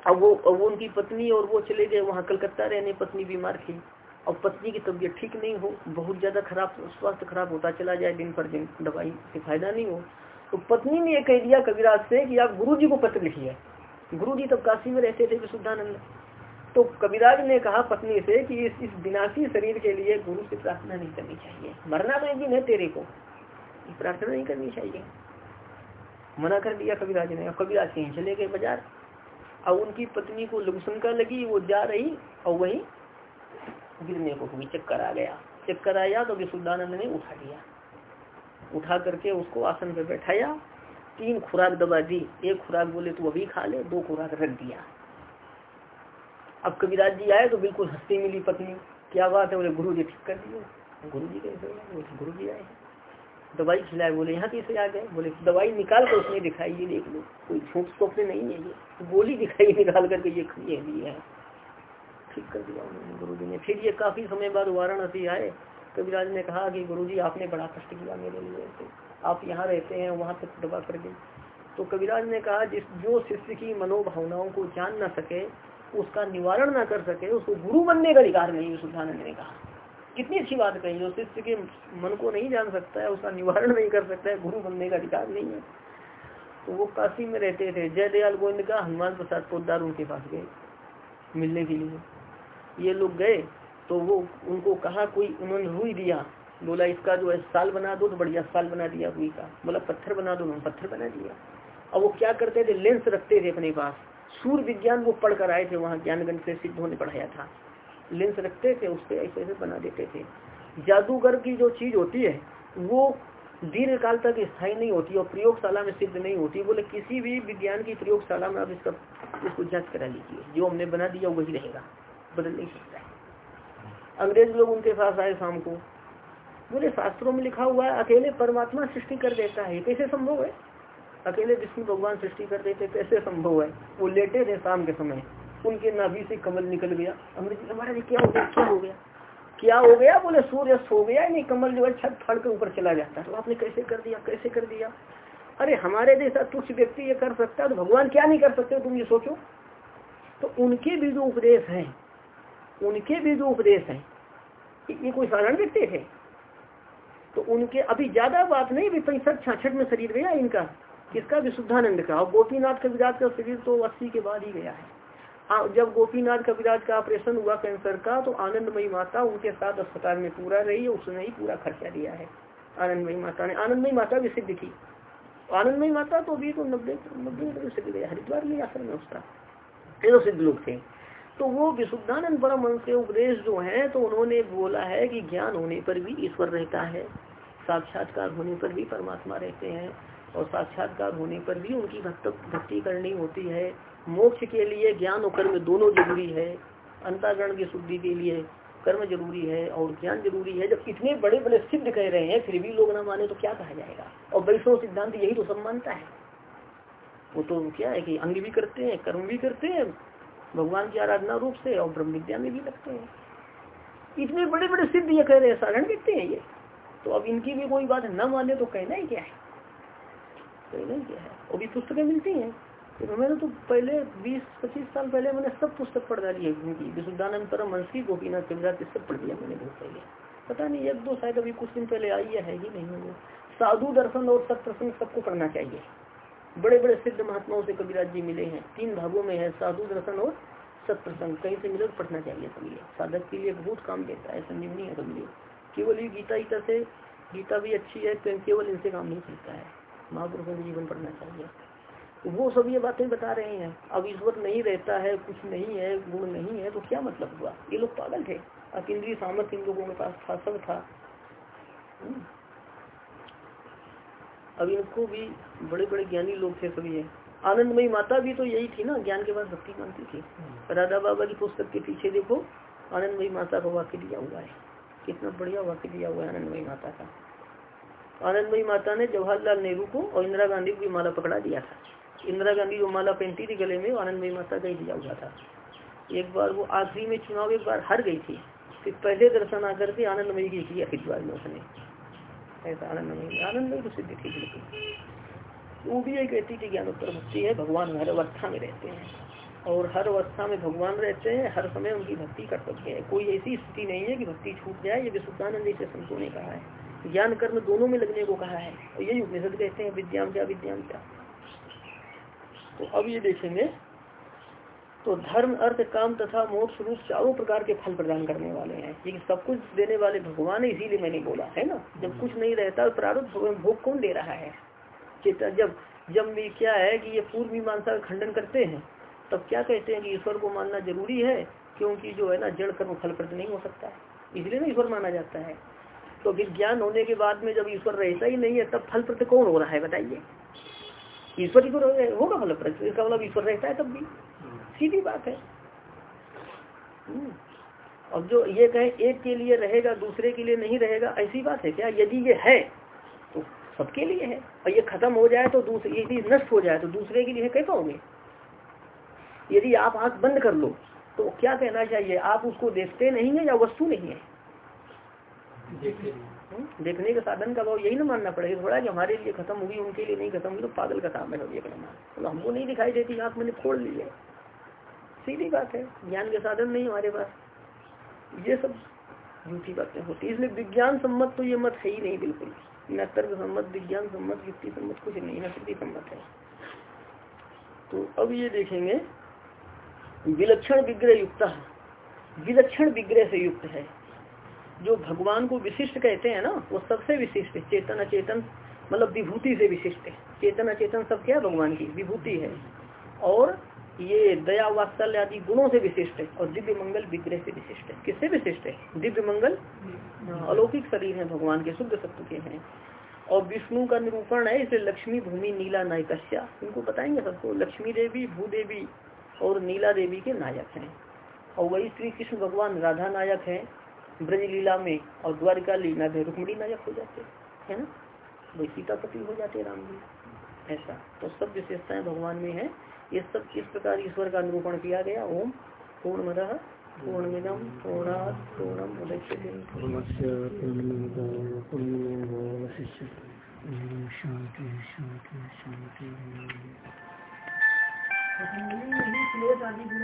अब वो अब वो उनकी पत्नी और वो चले गए वहाँ कलकत्ता रहने, पत्नी बीमार थी। और पत्नी की तबीयत ठीक नहीं हो, बहुत ज़्यादा खराब, स्वास्थ्य खराब होता चला जाए दिन पर दिन, दवाई से फ़ायदा नहीं हो। तो पत्नी ने यह कह दिया कविराज से कि आप गुरु जी को पत्र लिखिए। गुरु जी तब काशी में रहते थे विशुद्धानंद तो कविराज ने कहा पत्नी से कि इस, इस विनाशी शरीर के लिए गुरु से प्रार्थना नहीं करनी चाहिए। मरना तो एक दिन है तेरे को। प्रार्थना नहीं करनी चाहिए। मना कर दिया कविराज ने। कविराज कहीं चले गए बाज़ार। अब उनकी पत्नी को लघुशंका लगी वो जा रही और वही गिरने को हुई चक्कर आ गया। चक्कर आया तो विशुद्धानंद ने उठा लिया। उठा करके उसको आसन पे बैठाया। तीन खुराक दबा दी, एक खुराक बोले तो अभी खा ले, दो खुराक रख दिया। अब कविराज जी आए तो बिल्कुल हंसती मिली पत्नी। क्या बात है, बोले गुरु जी ठीक कर दिए। गुरु जी कैसे गुरु जी आए दवाई खिलाए, बोले, यहाँ कैसे आ गए। बोले, दवाई निकाल कर उसने दिखाई, ये देख लो, कोई झूठ स्वप्न नहीं है ये। गोली दिखाई निकाल करके ये ये दिया है। ठीक कर दिया उन्होंने गुरु जी ने। फिर ये काफ़ी समय बाद वाराणसी आए। कविराज ने कहा कि गुरु जी आपने बड़ा कष्ट किया मेरे लिए। तो आप यहाँ रहते हैं, वहाँ तक दबा कर दी। तो कविराज ने कहा, जिस जो शिष्य की मनोभावनाओं को जान ना सके, उसका निवारण ना कर सके, उसको गुरु बनने का अधिकार नहीं सुधानंद ने कहा। कितनी अच्छी बात कही, जो शिष्य के मन को नहीं जान सकता है, उसका निवारण नहीं कर सकता है, गुरु बनने का अधिकार नहीं है। तो वो काशी में रहते थे। जयदयाल गोविंद का हनुमान प्रसाद पोदार उनके पास गए, मिलने के लिए। ये लोग गए तो वो उनको कहा, कोई उन्होंने रुई दिया बोला, इसका जो है साल बना दो तो बढ़िया साल बना दिया हुई का। बोला, पत्थर बना दो पत्थर बना दिया अब वो क्या करते थे? लेंस रखते थे अपने पास। सूर्य विज्ञान वो पढ़ कर आए थे, वहाँ ज्ञानगंज से सिद्ध होने पढ़ाया था। लेंस रखते थे, उस पर ऐसे ऐसे बना देते थे। जादूगर की जो चीज़ होती है, वो दीर्घ काल तक स्थायी नहीं होती और प्रयोगशाला में सिद्ध नहीं होती। बोले, किसी भी विज्ञान की प्रयोगशाला में आप इसका, इसको जाँच करा लीजिए। जो हमने बना दिया, वही रहेगा। बदल नहीं सकता अंग्रेज़ लोग उनके पास आए शाम को। बोले शास्त्रों में लिखा हुआ है, अकेले परमात्मा सृष्टि कर देता है। कैसे संभव है? अकेले विष्णु भगवान सृष्टि कर देते, कैसे संभव है? वो लेटे थे शाम के समय। उनके नाभि से कमल निकल गया। अंग्रेज़ महाराज क्या हो गया? क्या हो गया? क्या हो गया? बोले, सूर्य सो गया नहीं, कमल जो है छत फड़ के ऊपर चला जाता तो आपने कैसे कर दिया? कैसे कर दिया? अरे, हमारे जैसा तुच्छ व्यक्ति ये कर सकता है तो भगवान क्या नहीं कर सकते? तुम ये सोचो। तो उनके भी जो उपदेश है, उनके भी जो उपदेश है, ये कोई साधारण व्यक्ति थे? तो उनके अभी ज़्यादा बात नहीं अभी पैंसठ छाछठ में शरीर गया इनका किसका? विशुद्धानंद का। और गोपीनाथ का विराज का शरीर तो अस्सी के बाद ही गया है। आ, जब गोपीनाथ का विराज का ऑपरेशन हुआ कैंसर का तो आनंदमयी माता उनके साथ अस्पताल में पूरा रही उसने ही पूरा खर्चा दिया है। आनंदमयी माता ने आनंदमयी माता भी सिद्ध की। आनंदमयी माता तो अभी तो नब्बे नब्बे सिद्ध गया हरिद्वार में आश्रम में उसका। ये तो सिद्ध लोग थे। तो वो विशुद्धानंद परम के उपदेश जो है तो उन्होंने बोला है कि ज्ञान होने पर भी ईश्वर रहता है, साक्षात्कार होने पर भी परमात्मा रहते हैं, और साक्षात्कार होने पर भी उनकी भक्त, भक्ति करनी होती है। मोक्ष के लिए ज्ञान और कर्म दोनों ज़रूरी है अंतरण की शुद्धि के लिए कर्म ज़रूरी है, और ज्ञान ज़रूरी है। जब इतने बड़े बड़े सिद्ध कह रहे हैं, फिर भी लोग ना माने तो क्या कहा जाएगा? और वैष्णव सिद्धांत यही तो सब मानता है। वो तो क्या है कि अंग भी करते हैं, कर्म भी करते हैं भगवान की आराधना रूप से और ब्रह्म विद्या में भी लगते हैं। इतने बड़े बड़े सिद्ध ये कह रहे हैं, साधारण व्यक्ति हैं ये। तो अब इनकी भी कोई बात न माने तो कहना ही क्या है? कहना ही क्या है? वो भी पुस्तकें मिलती हैं। तो मैंने तो पहले 20-25 साल पहले मैंने सब पुस्तक पढ़ डाली है उनकी विशुद्धानंद परम वंशी गोपीनाथ कविराज सब पढ़ दिया मैंने बहुत पहले। पता नहीं, एक दो शायद अभी कुछ दिन पहले आई है ही नहीं। साधु दर्शन और सत्प्रसंग सबको पढ़ना चाहिए। बड़े बड़े सिद्ध महात्माओं से कबीराज जी मिले हैं। तीन भागों में है, साधु, दर्शन और सत्प्रसंग। कहीं से मिले पढ़ना चाहिए सभी साधक के लिए बहुत काम देता है संजीवनी है सभी केवल ये गीता गीता से, गीता भी अच्छी है तो केवल इनसे काम नहीं चलता है। महापुरुषों का जीवन पढ़ना चाहिए। वो सब ये बातें बता रहे हैं। अब ईश्वर नहीं रहता है, कुछ नहीं है, गुण नहीं है तो क्या मतलब हुआ? ये लोग पागल थे। अकेंद्रीय सामर्थ्य इन लोगों के पास था, सब था। अब इनको भी बड़े बड़े ज्ञानी लोग थे सभी है आनंदमयी माता भी तो यही थी ना ज्ञान के बाद भक्ति मानती थी। राधा बाबा की पुस्तक के पीछे देखो आनंदमयी माता का वाक्य दिया हुआ है। कितना बढ़िया वाक्य दिया हुआ है आनंदमयी माता का। आनंदमयी माता ने जवाहरलाल नेहरू को और इंदिरा गांधी को भी माला पकड़ा दिया था। इंदिरा गांधी जो माला पहनती थी गले में आनंदमयी माता का ही दिया हुआ था। एक बार वो आखिरी में चुनाव एक बार हार गई थी। फिर पहले दर्शन आकर के आनंदमयी की किया हरिद्वार में उसने ऐसा आनंदमयी आनंदमयी तो सिद्धि थी। बिल्कुल वो भी एक कहती थी ज्ञानोत्तर भक्ति है, भगवान हर अवस्था में रहते हैं। और हर अवस्था में भगवान रहते हैं, हर समय उनकी भक्ति कर सकते हैं। कोई ऐसी स्थिति नहीं है कि भक्ति छूट जाए, ये विशुद्धानंद जैसे संतों ने कहा है। ज्ञान कर्म दोनों में लगने को कहा है। और यही उपनिषद कहते हैं विद्याम क्या विद्याम क्या। तो अब ये देखेंगे तो धर्म अर्थ काम तथा मोक्ष रूप चारों प्रकार के फल प्रदान करने वाले हैं। ये सब कुछ देने वाले भगवान है इसीलिए मैंने बोला है ना? जब कुछ नहीं रहता प्रारूप भोग कौन दे रहा है? जब जब भी क्या है कि ये पूर्व मीमांसा का खंडन करते हैं तब क्या कहते हैं कि ईश्वर को मानना ज़रूरी है? क्योंकि जो है ना जड़ कर्म फल प्रद नहीं हो सकता है। इसलिए ना ईश्वर माना जाता है। तो विज्ञान होने के बाद में जब ईश्वर रहता ही नहीं है तब फल प्रद कौन हो रहा है बताइए? ईश्वर ही तो होगा फल प्रद इसका मतलब ईश्वर रहता है तब भी। सीधी बात है। हम्म। अब जो ये कहे एक के लिए रहेगा दूसरे के लिए नहीं रहेगा ऐसी बात है क्या? यदि ये है तो सबके लिए है। और ये खत्म हो जाए तो दूसरे यदि नष्ट हो जाए तो दूसरे के लिए कैसे होंगे? यदि आप आँख बंद कर लो तो क्या कहना चाहिए? आप उसको देखते नहीं है या वस्तु नहीं है? हम्म। देखने का साधन का भाव यही ना मानना पड़ेगा। थोड़ा कि हमारे लिए खत्म हुई उनके लिए नहीं खत्म हुई तो पागल का काम है। तो हमको नहीं दिखाई देती आँख मैंने फोड़ ली है। सीधी बात है, ज्ञान के साधन नहीं हमारे पास। ये सब झूठी बातें होती इसलिए विज्ञान सम्मत तो ये मत है ही नहीं बिल्कुल। न तर्क सम्मत विज्ञान सम्मत युक्ति सम्मत कुछ नहीं श्रुति सम्मत है। तो अब ये देखेंगे, विलक्षण विग्रह युक्त विलक्षण विग्रह से युक्त है। जो भगवान को विशिष्ट कहते हैं ना, वो सबसे विशिष्ट चेतन अचेतन मतलब विभूति से विशिष्ट है। चेतन अचेतन सब क्या? भगवान की विभूति है। और ये दया वात्सल्य आदि गुणों से विशिष्ट है और दिव्य मंगल विग्रह से विशिष्ट है। किससे विशिष्ट है? दिव्य मंगल? अलौकिक शरीर है, भगवान के शुद्ध सत्व के हैं। और विष्णु का निरूपण है इसलिए लक्ष्मी भूमि नीला नायकस्या। इनको बताएँगे सबको? लक्ष्मी देवी भूदेवी और नीला देवी के नायक हैं। और वही श्री कृष्ण भगवान राधा नायक है ब्रज लीला में और द्वारिका लीला में रुक्मणी नायक हो जाते है। ना? वही सीतापति हो जाते राम जी। ऐसा। तो सब विशेषताएँ भगवान में है। ये सब किस प्रकार ईश्वर का निरूपण किया गया? ओम पूर्ण पूर्णमिदम शांति पूर्णम उदक्ष शांति शांति पूर्णमेवावशिष्यते